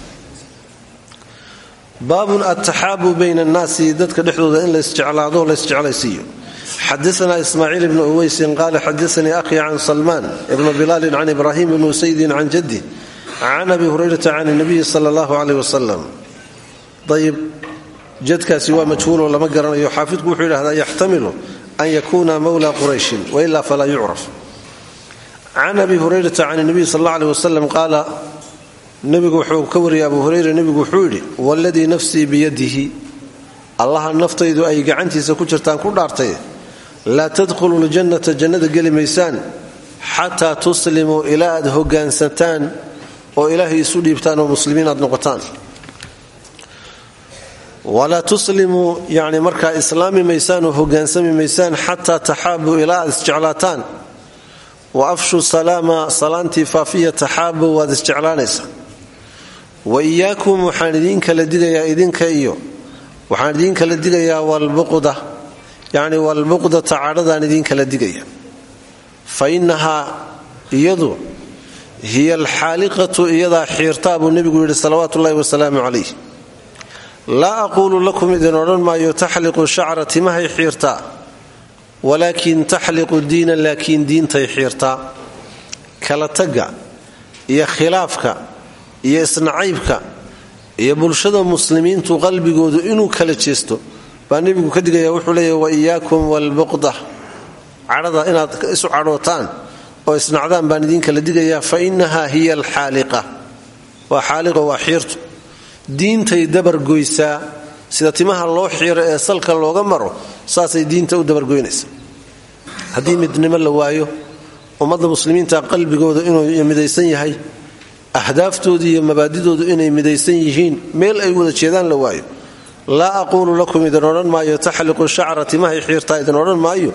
Speaker 1: Baabun ataxaabu bayna annaasi dadka dhexdooda in laysjeclaado laysjeclaysiiyo xadaana ismaaciil ibnu uweysin qaala xadaanii akhii can salmaan ibnu bilaalin can ibraahim ibni usaydin can jaddi can abi hurayrata can nabiyi sala allahu caleyh wasalam ayib jadkaasi waa majhuuloo lama garanayo. Xaafidku wuxuu yidhahdaa yaxtamilu an yakuuna mawla qurayshin wailaa falaa yucraf can abi hurayrata can nabiy sal alla aleh wasalam qaala nebigu wuxuu ka wariyay abu hurayra nebigu wuxuu yidhi waladii nafsii biyadihi allaha naftaydu ay gacantiisa ku jirtaan ku dhaartay laa tadkhulu ljannata jannada geli maysaan xataa tuslimuu ilaa aad hogaansataan oo ilaahay isu dhiibtaan oo muslimiin aad noqotaan walaa tuslimuu yani markaa islaami maysaan oo hogaansami maysaan xataa taxaabuu ilaa isjeclaataan. Wa afshu salaama salaantii faafiya taxaabuu waad isjeclaanaysaa. Wa iyaakum waxaan idiin kala digayaa idinka iyo waxaan idiin kala digayaa walbuqda yacni walbuqdata cadhadaan idiin kala digaya. Fa innahaa iyadu hiya alxaaliqatu iyadaa xiirtaa buu nebigu yidhi salawaatu ullahi wasalaamu laa aquulu lakum idin odhan maayo taxliqu shacra timahay xiirtaa walaakin taxliqu diina laakiin diintay xiirtaa kala tagga iyo khilaafka iyo isnacaybka iyo bulshada muslimiintu qalbigoodu inuu kala jeesto baa nebigu ka digaya wuxuu leeyahy wa iyaakum walbuqda cadhada inaad isu cadhootaan oo isnacdaan baan idiin kala digayaa fa innahaa hiya alxaaliqa. Waa xaaliqa waa xiirtu diintay dabargoysaa sida timaha loo xiiro ee salka looga maro saasay diinta u dabargoynaysa haddii midnimo la waayo ummadda muslimiinta qalbigooda inuu midaysan yahay ahdaaftoodii iyo mabaadidoodu inay midaysan yihiin meel ay wada jeedaan la waayo. Laa aquulu lakum idin odhan maayo taxliqu shacra timahay xiirtaa idin odhan maayo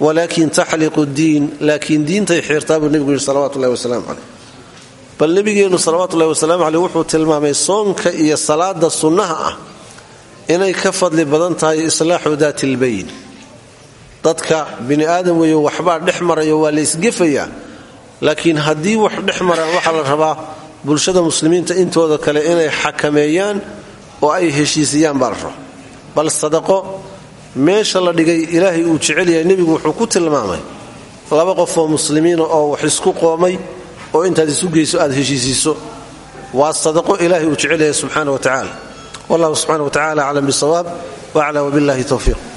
Speaker 1: walaakin taxliqu diin laakiin diintay xiirtaa buu nebigu yidhi salawatullahi wasalaamu bal nebigeennu salawatullahi wasalaamu caleyh wuxuu tilmaamay soonka iyo salaada sunnaha ah inay ka fadli badan tahay islaaxu daati lbayn dadka bini aadam weeyo waxbaa dhex marayo waa laysgefayaa laakiin haddii wax dhex maraan waxaa la rabaa bulshada muslimiinta intooda kale inay xakameeyaan oo ay heshiisiyaan baa la bal sadaqo meesha la dhigay ilaahay uu jecel yahay nebigu wuxuu ku tilmaamay laba qof oo muslimiina oo wax isku qoomay oo intaad isu geyso aad heshiisiiso waa sadaqo ilaahay uu jecel yahay subxaana wa tacaala wallahu subxana wa tacala aclam bisawaab wacla wabillahi towfiiq